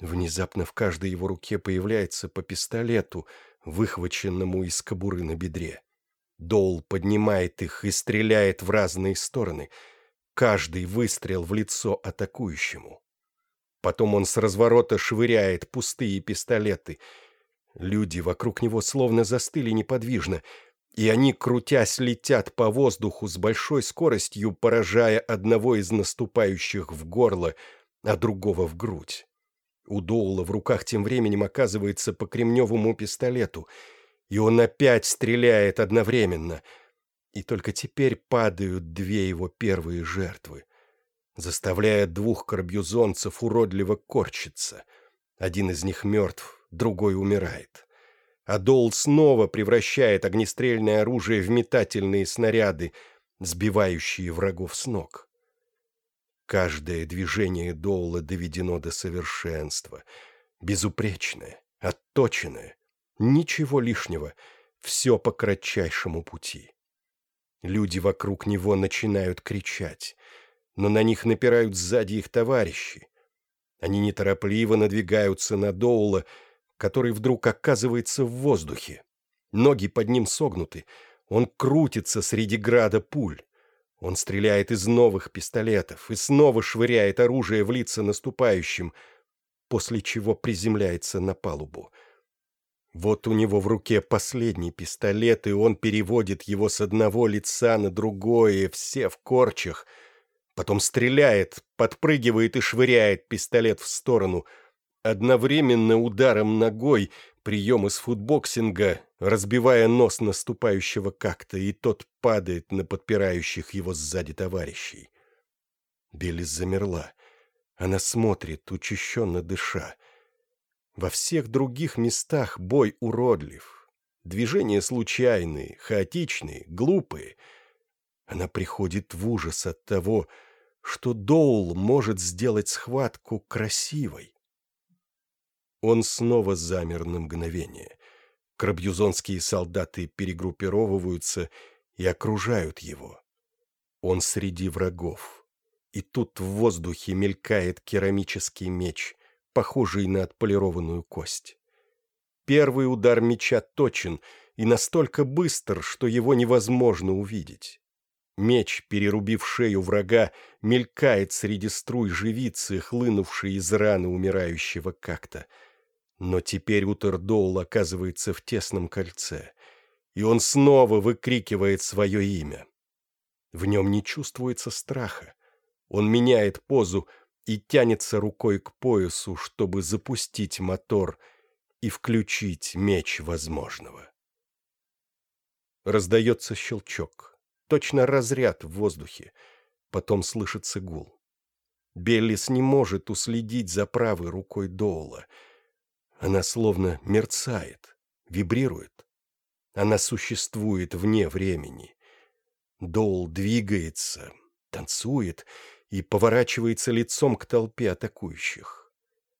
Внезапно в каждой его руке появляется по пистолету, выхваченному из кобуры на бедре. Доул поднимает их и стреляет в разные стороны — каждый выстрел в лицо атакующему. Потом он с разворота швыряет пустые пистолеты. Люди вокруг него словно застыли неподвижно, и они, крутясь, летят по воздуху с большой скоростью, поражая одного из наступающих в горло, а другого в грудь. У Доула в руках тем временем оказывается по кремневому пистолету, и он опять стреляет одновременно — и только теперь падают две его первые жертвы, заставляя двух карбюзонцев уродливо корчиться. Один из них мертв, другой умирает. Адол снова превращает огнестрельное оружие в метательные снаряды, сбивающие врагов с ног. Каждое движение Доула доведено до совершенства, безупречное, отточенное, ничего лишнего, все по кратчайшему пути. Люди вокруг него начинают кричать, но на них напирают сзади их товарищи. Они неторопливо надвигаются на Доула, который вдруг оказывается в воздухе. Ноги под ним согнуты. Он крутится среди града пуль. Он стреляет из новых пистолетов и снова швыряет оружие в лица наступающим, после чего приземляется на палубу. Вот у него в руке последний пистолет, и он переводит его с одного лица на другое, все в корчах. Потом стреляет, подпрыгивает и швыряет пистолет в сторону. Одновременно ударом ногой, прием из футбоксинга, разбивая нос наступающего как-то, и тот падает на подпирающих его сзади товарищей. Белис замерла. Она смотрит, учащенно дыша. Во всех других местах бой уродлив. Движения случайные, хаотичные, глупые. Она приходит в ужас от того, что Доул может сделать схватку красивой. Он снова замер на мгновение. Крабьюзонские солдаты перегруппировываются и окружают его. Он среди врагов. И тут в воздухе мелькает керамический меч, похожий на отполированную кость. Первый удар меча точен и настолько быстр, что его невозможно увидеть. Меч, перерубив шею врага, мелькает среди струй живицы, хлынувшей из раны умирающего как-то. Но теперь Утердоул оказывается в тесном кольце, и он снова выкрикивает свое имя. В нем не чувствуется страха. Он меняет позу, и тянется рукой к поясу, чтобы запустить мотор и включить меч возможного. Раздается щелчок, точно разряд в воздухе, потом слышится гул. Беллис не может уследить за правой рукой Доула. Она словно мерцает, вибрирует. Она существует вне времени. Доул двигается, танцует и поворачивается лицом к толпе атакующих.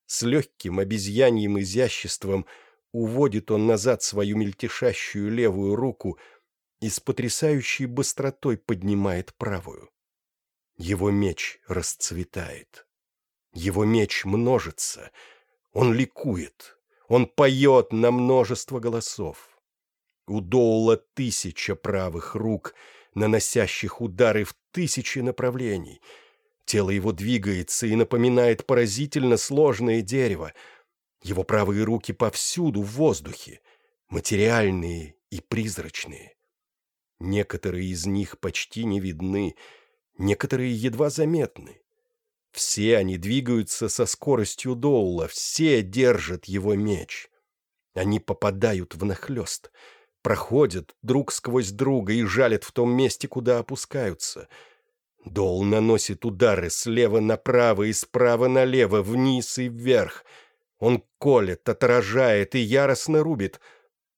С легким обезьяньим изяществом уводит он назад свою мельтешащую левую руку и с потрясающей быстротой поднимает правую. Его меч расцветает. Его меч множится. Он ликует. Он поет на множество голосов. У Доула тысяча правых рук, наносящих удары в тысячи направлений — Тело его двигается и напоминает поразительно сложное дерево. Его правые руки повсюду в воздухе, материальные и призрачные. Некоторые из них почти не видны, некоторые едва заметны. Все они двигаются со скоростью Доула, все держат его меч. Они попадают в нахлёст, проходят друг сквозь друга и жалят в том месте, куда опускаются — Дол наносит удары слева направо и справа налево, вниз и вверх. Он колет, отражает и яростно рубит.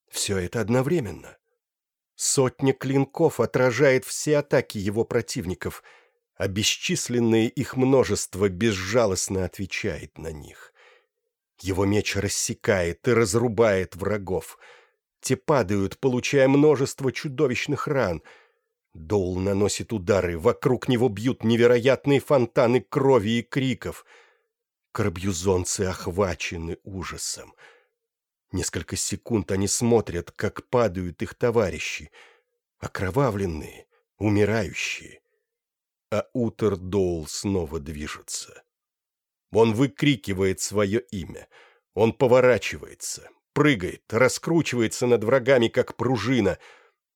Все это одновременно. Сотня клинков отражает все атаки его противников, а бесчисленное их множество безжалостно отвечает на них. Его меч рассекает и разрубает врагов. Те падают, получая множество чудовищных ран — Доул наносит удары, вокруг него бьют невероятные фонтаны крови и криков. Карабьюзонцы охвачены ужасом. Несколько секунд они смотрят, как падают их товарищи, окровавленные, умирающие. А Утер Доул снова движется. Он выкрикивает свое имя. Он поворачивается, прыгает, раскручивается над врагами, как пружина —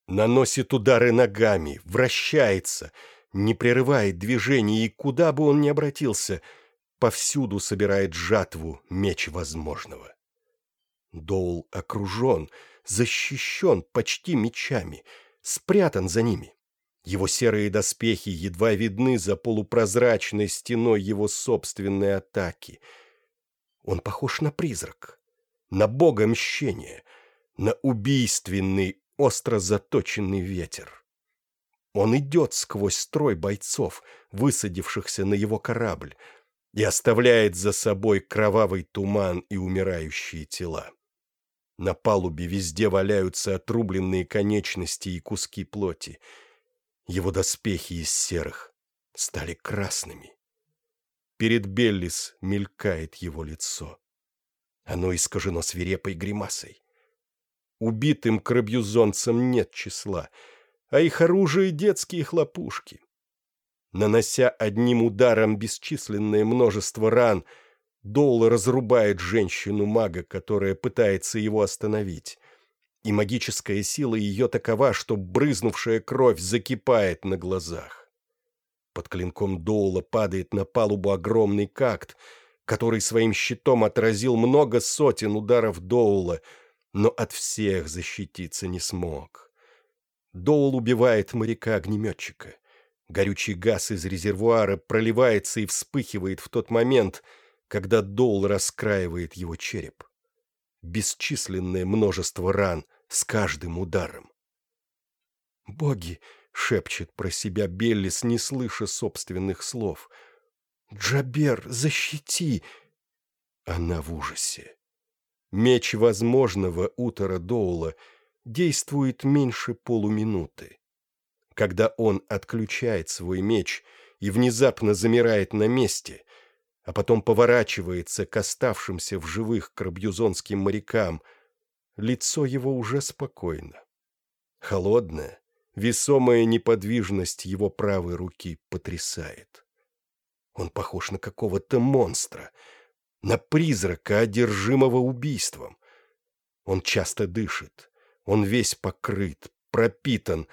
Наносит удары ногами, вращается, не прерывает движений, и куда бы он ни обратился, повсюду собирает жатву меч возможного. Доул окружен, защищен почти мечами, спрятан за ними. Его серые доспехи едва видны за полупрозрачной стеной его собственной атаки. Он похож на призрак, на бога мщения, на убийственный остро заточенный ветер. Он идет сквозь строй бойцов, высадившихся на его корабль, и оставляет за собой кровавый туман и умирающие тела. На палубе везде валяются отрубленные конечности и куски плоти. Его доспехи из серых стали красными. Перед Беллис мелькает его лицо. Оно искажено свирепой гримасой. Убитым крабьюзонцам нет числа, а их оружие — детские хлопушки. Нанося одним ударом бесчисленное множество ран, Доул разрубает женщину-мага, которая пытается его остановить. И магическая сила ее такова, что брызнувшая кровь закипает на глазах. Под клинком Доула падает на палубу огромный какт, который своим щитом отразил много сотен ударов Доула, но от всех защититься не смог. Доул убивает моряка-огнеметчика. Горючий газ из резервуара проливается и вспыхивает в тот момент, когда Доул раскраивает его череп. Бесчисленное множество ран с каждым ударом. «Боги!» — шепчет про себя Беллис, не слыша собственных слов — «Джабер, защити!» Она в ужасе. Меч возможного Утора Доула действует меньше полуминуты. Когда он отключает свой меч и внезапно замирает на месте, а потом поворачивается к оставшимся в живых крабьюзонским морякам, лицо его уже спокойно. Холодная, весомая неподвижность его правой руки потрясает. Он похож на какого-то монстра, на призрака, одержимого убийством. Он часто дышит, он весь покрыт, пропитан,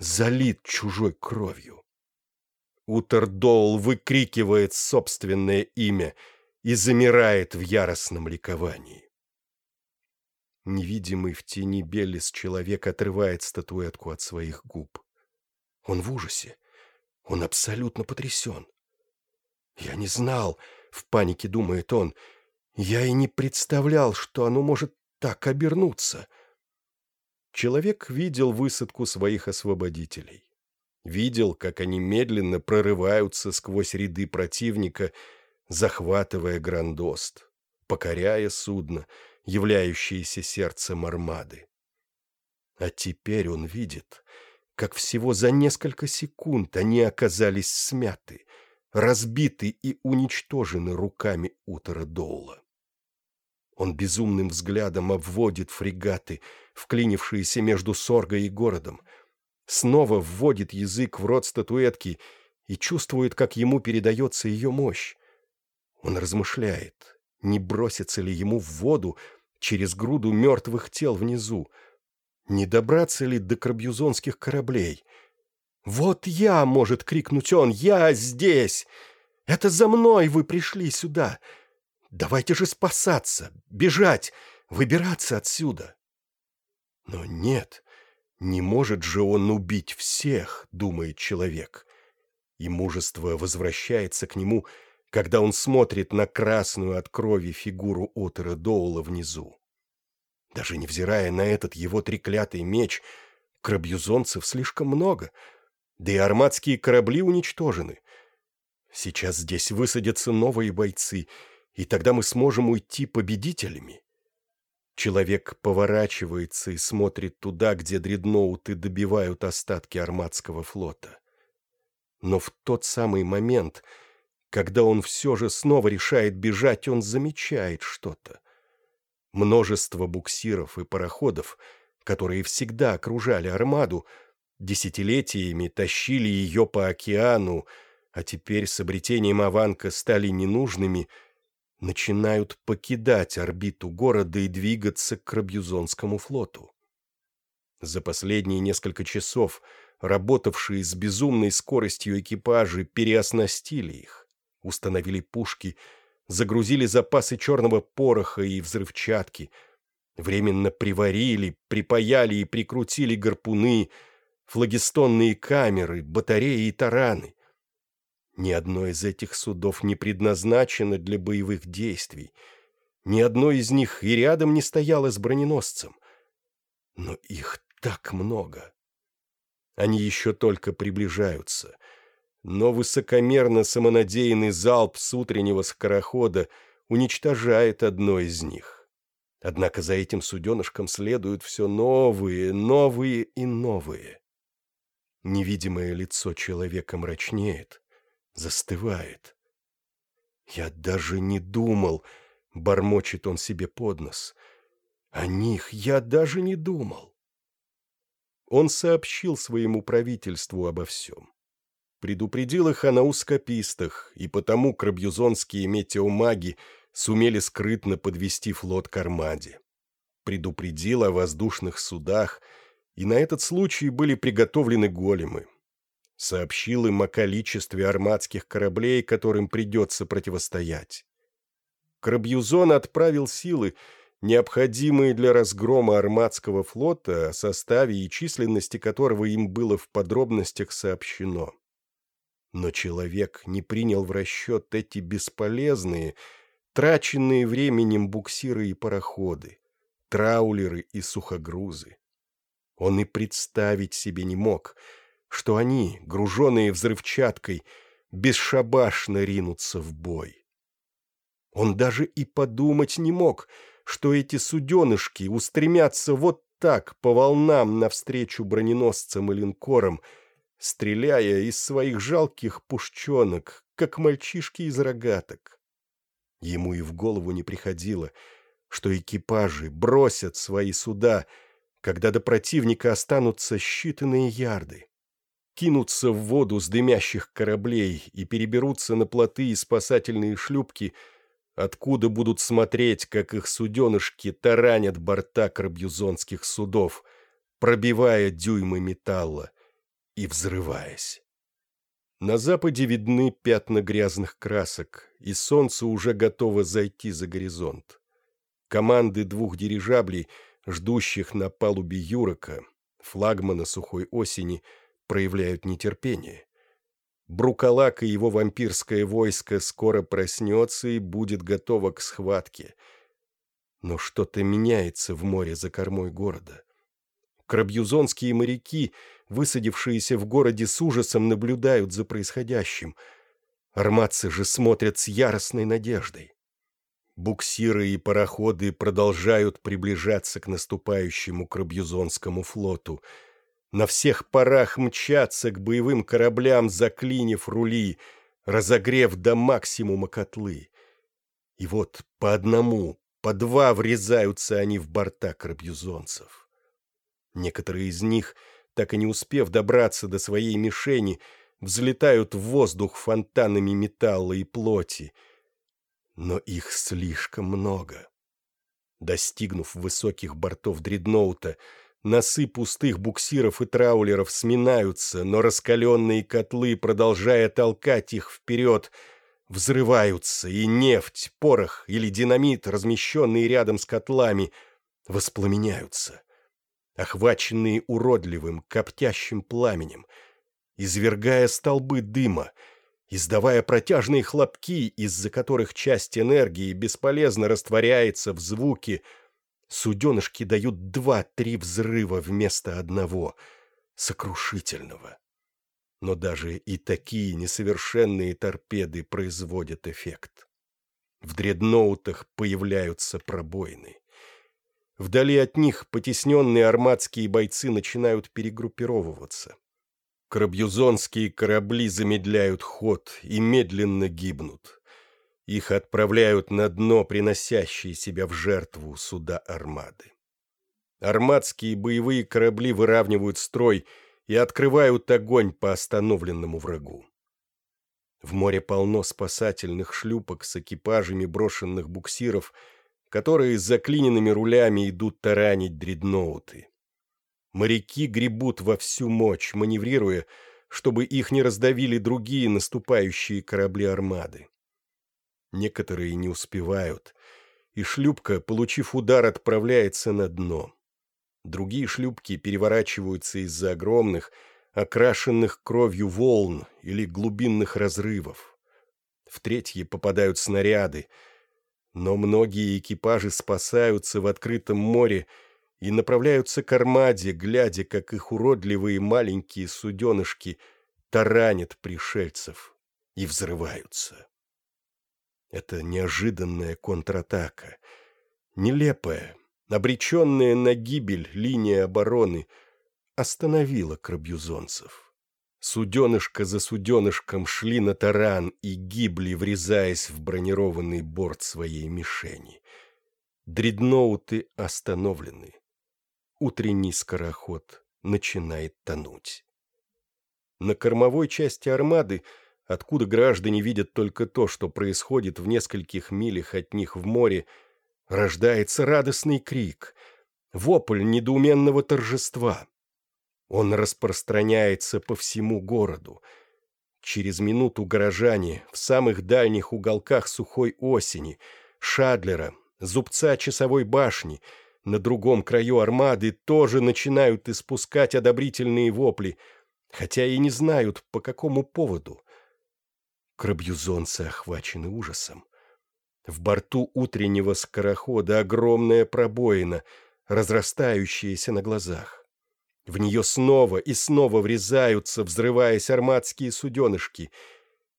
залит чужой кровью. Утердоул выкрикивает собственное имя и замирает в яростном ликовании. Невидимый в тени Беллис человек отрывает статуэтку от своих губ. Он в ужасе. Он абсолютно потрясен. «Я не знал», — в панике думает он. «Я и не представлял, что оно может так обернуться». Человек видел высадку своих освободителей. Видел, как они медленно прорываются сквозь ряды противника, захватывая Грандост, покоряя судно, являющееся сердцем армады. А теперь он видит, как всего за несколько секунд они оказались смяты, разбиты и уничтожены руками Утора Доула. Он безумным взглядом обводит фрегаты, вклинившиеся между Соргой и городом, снова вводит язык в рот статуэтки и чувствует, как ему передается ее мощь. Он размышляет, не бросится ли ему в воду через груду мертвых тел внизу, не добраться ли до крабьюзонских кораблей — «Вот я!» — может крикнуть он. «Я здесь! Это за мной вы пришли сюда! Давайте же спасаться, бежать, выбираться отсюда!» Но нет, не может же он убить всех, думает человек. И мужество возвращается к нему, когда он смотрит на красную от крови фигуру Отера Доула внизу. Даже невзирая на этот его треклятый меч, крабьюзонцев слишком много — да и армадские корабли уничтожены. Сейчас здесь высадятся новые бойцы, и тогда мы сможем уйти победителями. Человек поворачивается и смотрит туда, где дредноуты добивают остатки армадского флота. Но в тот самый момент, когда он все же снова решает бежать, он замечает что-то. Множество буксиров и пароходов, которые всегда окружали армаду, десятилетиями тащили ее по океану, а теперь с обретением Аванка стали ненужными, начинают покидать орбиту города и двигаться к Крабьюзонскому флоту. За последние несколько часов работавшие с безумной скоростью экипажи переоснастили их, установили пушки, загрузили запасы черного пороха и взрывчатки, временно приварили, припаяли и прикрутили гарпуны — флагистонные камеры, батареи и тараны. Ни одно из этих судов не предназначено для боевых действий. Ни одно из них и рядом не стояло с броненосцем. Но их так много. Они еще только приближаются. Но высокомерно самонадеянный залп с утреннего скорохода уничтожает одно из них. Однако за этим суденышком следуют все новые, новые и новые. Невидимое лицо человека мрачнеет, застывает. Я даже не думал, — бормочет он себе под нос. «О них я даже не думал». Он сообщил своему правительству обо всем. Предупредил их о наускопистах, и потому крабьюзонские метеомаги сумели скрытно подвести флот к Армаде. Предупредил о воздушных судах, и на этот случай были приготовлены големы. Сообщил им о количестве армадских кораблей, которым придется противостоять. Крабьюзон отправил силы, необходимые для разгрома армадского флота, о составе и численности которого им было в подробностях сообщено. Но человек не принял в расчет эти бесполезные, траченные временем буксиры и пароходы, траулеры и сухогрузы. Он и представить себе не мог, что они, груженные взрывчаткой, бесшабашно ринутся в бой. Он даже и подумать не мог, что эти суденышки устремятся вот так по волнам навстречу броненосцам и линкорам, стреляя из своих жалких пушченок, как мальчишки из рогаток. Ему и в голову не приходило, что экипажи бросят свои суда, когда до противника останутся считанные ярды. Кинутся в воду с дымящих кораблей и переберутся на плоты и спасательные шлюпки, откуда будут смотреть, как их суденышки таранят борта крабьюзонских судов, пробивая дюймы металла, и взрываясь. На западе видны пятна грязных красок, и солнце уже готово зайти за горизонт. Команды двух дирижаблей, ждущих на палубе Юрока, флагмана сухой осени, проявляют нетерпение. Брукалак и его вампирское войско скоро проснется и будет готово к схватке. Но что-то меняется в море за кормой города. Крабьюзонские моряки — высадившиеся в городе с ужасом наблюдают за происходящим. Арматцы же смотрят с яростной надеждой. Буксиры и пароходы продолжают приближаться к наступающему Крабьюзонскому флоту. На всех парах мчатся к боевым кораблям, заклинив рули, разогрев до максимума котлы. И вот по одному, по два врезаются они в борта крабьюзонцев. Некоторые из них — так и не успев добраться до своей мишени, взлетают в воздух фонтанами металла и плоти. Но их слишком много. Достигнув высоких бортов дредноута, носы пустых буксиров и траулеров сминаются, но раскаленные котлы, продолжая толкать их вперед, взрываются, и нефть, порох или динамит, размещенные рядом с котлами, воспламеняются охваченные уродливым, коптящим пламенем, извергая столбы дыма, издавая протяжные хлопки, из-за которых часть энергии бесполезно растворяется в звуке, суденышки дают два-три взрыва вместо одного, сокрушительного. Но даже и такие несовершенные торпеды производят эффект. В дредноутах появляются пробоины. Вдали от них потесненные армадские бойцы начинают перегруппировываться. Крабьюзонские корабли замедляют ход и медленно гибнут. Их отправляют на дно, приносящие себя в жертву суда армады. Армадские боевые корабли выравнивают строй и открывают огонь по остановленному врагу. В море полно спасательных шлюпок с экипажами брошенных буксиров – которые с заклиненными рулями идут таранить дредноуты. Моряки гребут во всю мощь, маневрируя, чтобы их не раздавили другие наступающие корабли армады. Некоторые не успевают, и шлюпка, получив удар, отправляется на дно. Другие шлюпки переворачиваются из-за огромных, окрашенных кровью волн или глубинных разрывов. В третьи попадают снаряды — но многие экипажи спасаются в открытом море и направляются к армаде, глядя, как их уродливые маленькие суденышки таранят пришельцев и взрываются. Это неожиданная контратака, нелепая, обреченная на гибель линия обороны, остановила крабьюзонцев. Суденышко за суденышком шли на таран и гибли, врезаясь в бронированный борт своей мишени. Дредноуты остановлены. Утренний скороход начинает тонуть. На кормовой части армады, откуда граждане видят только то, что происходит в нескольких милях от них в море, рождается радостный крик, вопль недоуменного торжества. Он распространяется по всему городу. Через минуту горожане в самых дальних уголках сухой осени, Шадлера, зубца часовой башни, на другом краю армады тоже начинают испускать одобрительные вопли, хотя и не знают, по какому поводу. Крабьюзонцы охвачены ужасом. В борту утреннего скорохода огромная пробоина, разрастающаяся на глазах. В нее снова и снова врезаются, взрываясь армадские суденышки,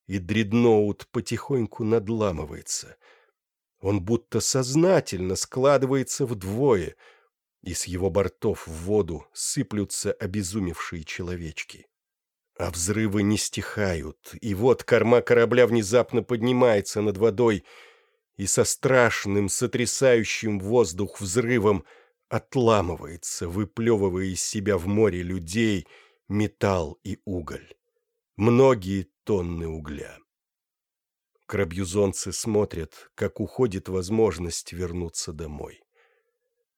и дредноут потихоньку надламывается. Он будто сознательно складывается вдвое, и с его бортов в воду сыплются обезумевшие человечки. А взрывы не стихают, и вот корма корабля внезапно поднимается над водой, и со страшным, сотрясающим воздух взрывом — отламывается, выплевывая из себя в море людей, металл и уголь. Многие тонны угля. Крабьюзонцы смотрят, как уходит возможность вернуться домой.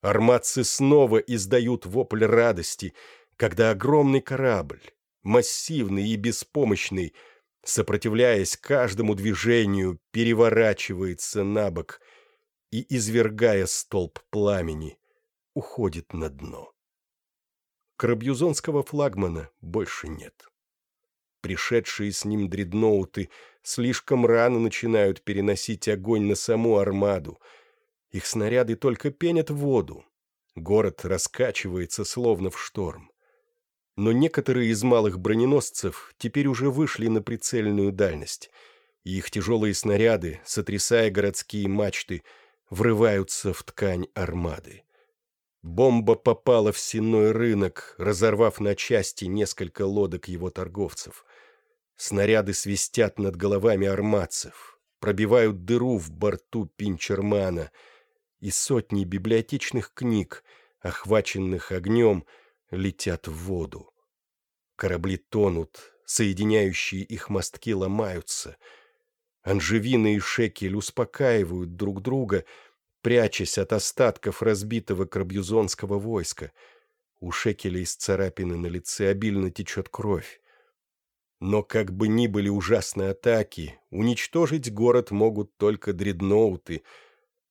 Арматцы снова издают вопль радости, когда огромный корабль, массивный и беспомощный, сопротивляясь каждому движению, переворачивается на бок и, извергая столб пламени, уходит на дно. Крабьюзонского флагмана больше нет. Пришедшие с ним дредноуты слишком рано начинают переносить огонь на саму армаду. Их снаряды только пенят воду. Город раскачивается, словно в шторм. Но некоторые из малых броненосцев теперь уже вышли на прицельную дальность, и их тяжелые снаряды, сотрясая городские мачты, врываются в ткань армады. Бомба попала в сенной рынок, разорвав на части несколько лодок его торговцев. Снаряды свистят над головами армадцев, пробивают дыру в борту Пинчермана, и сотни библиотечных книг, охваченных огнем, летят в воду. Корабли тонут, соединяющие их мостки ломаются. Анжевины и Шекель успокаивают друг друга — прячась от остатков разбитого крабьюзонского войска. У Шекеля из царапины на лице обильно течет кровь. Но как бы ни были ужасные атаки, уничтожить город могут только дредноуты,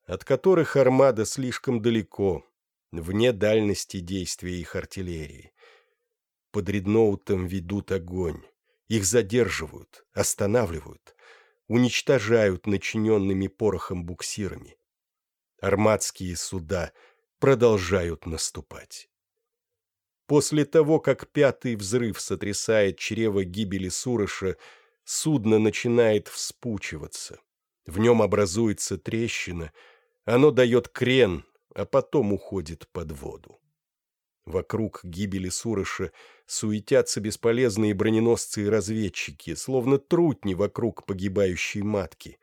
от которых армада слишком далеко, вне дальности действия их артиллерии. По дредноутам ведут огонь, их задерживают, останавливают, уничтожают начиненными порохом буксирами. Армадские суда продолжают наступать. После того, как пятый взрыв сотрясает чрево гибели Сурыша, судно начинает вспучиваться. В нем образуется трещина, оно дает крен, а потом уходит под воду. Вокруг гибели Сурыша суетятся бесполезные броненосцы и разведчики, словно трутни вокруг погибающей матки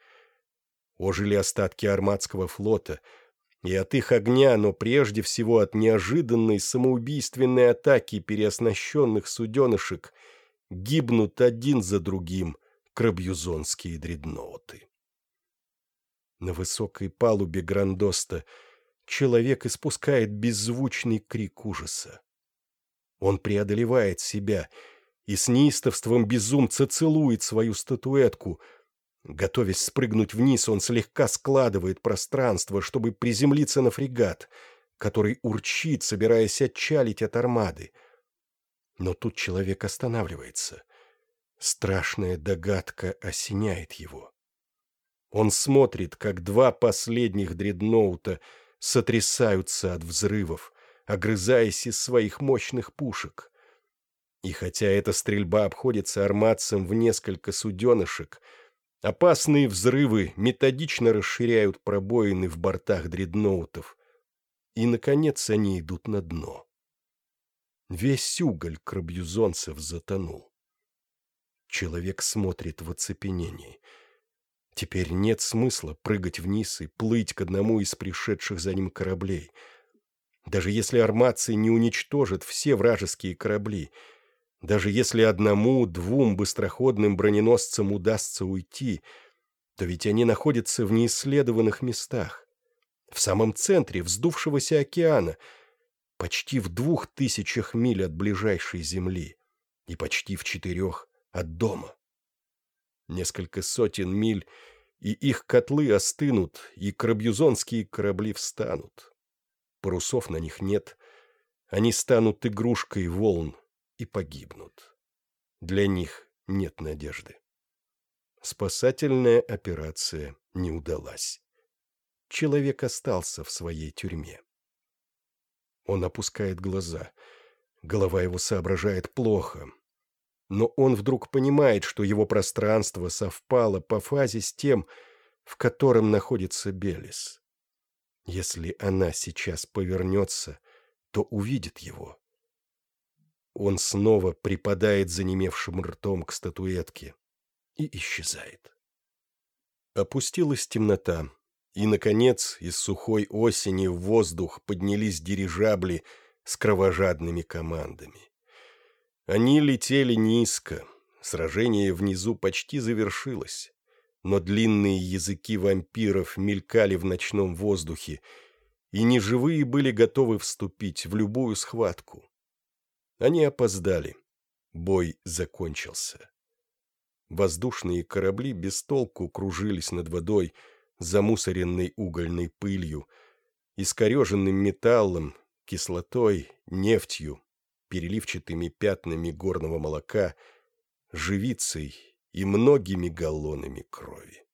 ожили остатки армадского флота, и от их огня, но прежде всего от неожиданной самоубийственной атаки переоснащенных суденышек, гибнут один за другим крабьюзонские дредноуты. На высокой палубе Грандоста человек испускает беззвучный крик ужаса. Он преодолевает себя и с неистовством безумца целует свою статуэтку — Готовясь спрыгнуть вниз, он слегка складывает пространство, чтобы приземлиться на фрегат, который урчит, собираясь отчалить от армады. Но тут человек останавливается. Страшная догадка осеняет его. Он смотрит, как два последних дредноута сотрясаются от взрывов, огрызаясь из своих мощных пушек. И хотя эта стрельба обходится армадцам в несколько суденышек — Опасные взрывы методично расширяют пробоины в бортах дредноутов. И, наконец, они идут на дно. Весь уголь крабьюзонцев затонул. Человек смотрит в оцепенении. Теперь нет смысла прыгать вниз и плыть к одному из пришедших за ним кораблей. Даже если армации не уничтожат все вражеские корабли, даже если одному-двум быстроходным броненосцам удастся уйти, то ведь они находятся в неисследованных местах, в самом центре вздувшегося океана, почти в двух тысячах миль от ближайшей земли и почти в четырех от дома. Несколько сотен миль, и их котлы остынут, и крабьюзонские корабли встанут. Парусов на них нет, они станут игрушкой волн и погибнут. Для них нет надежды. Спасательная операция не удалась. Человек остался в своей тюрьме. Он опускает глаза. Голова его соображает плохо но он вдруг понимает, что его пространство совпало по фазе с тем, в котором находится Белис. Если она сейчас повернется, то увидит его. Он снова припадает занемевшим ртом к статуэтке и исчезает. Опустилась темнота, и, наконец, из сухой осени в воздух поднялись дирижабли с кровожадными командами. Они летели низко. Сражение внизу почти завершилось. Но длинные языки вампиров мелькали в ночном воздухе, и неживые были готовы вступить в любую схватку. Они опоздали. Бой закончился. Воздушные корабли без толку кружились над водой, замусоренной угольной пылью, искореженным металлом, кислотой, нефтью, переливчатыми пятнами горного молока, живицей и многими галлонами крови.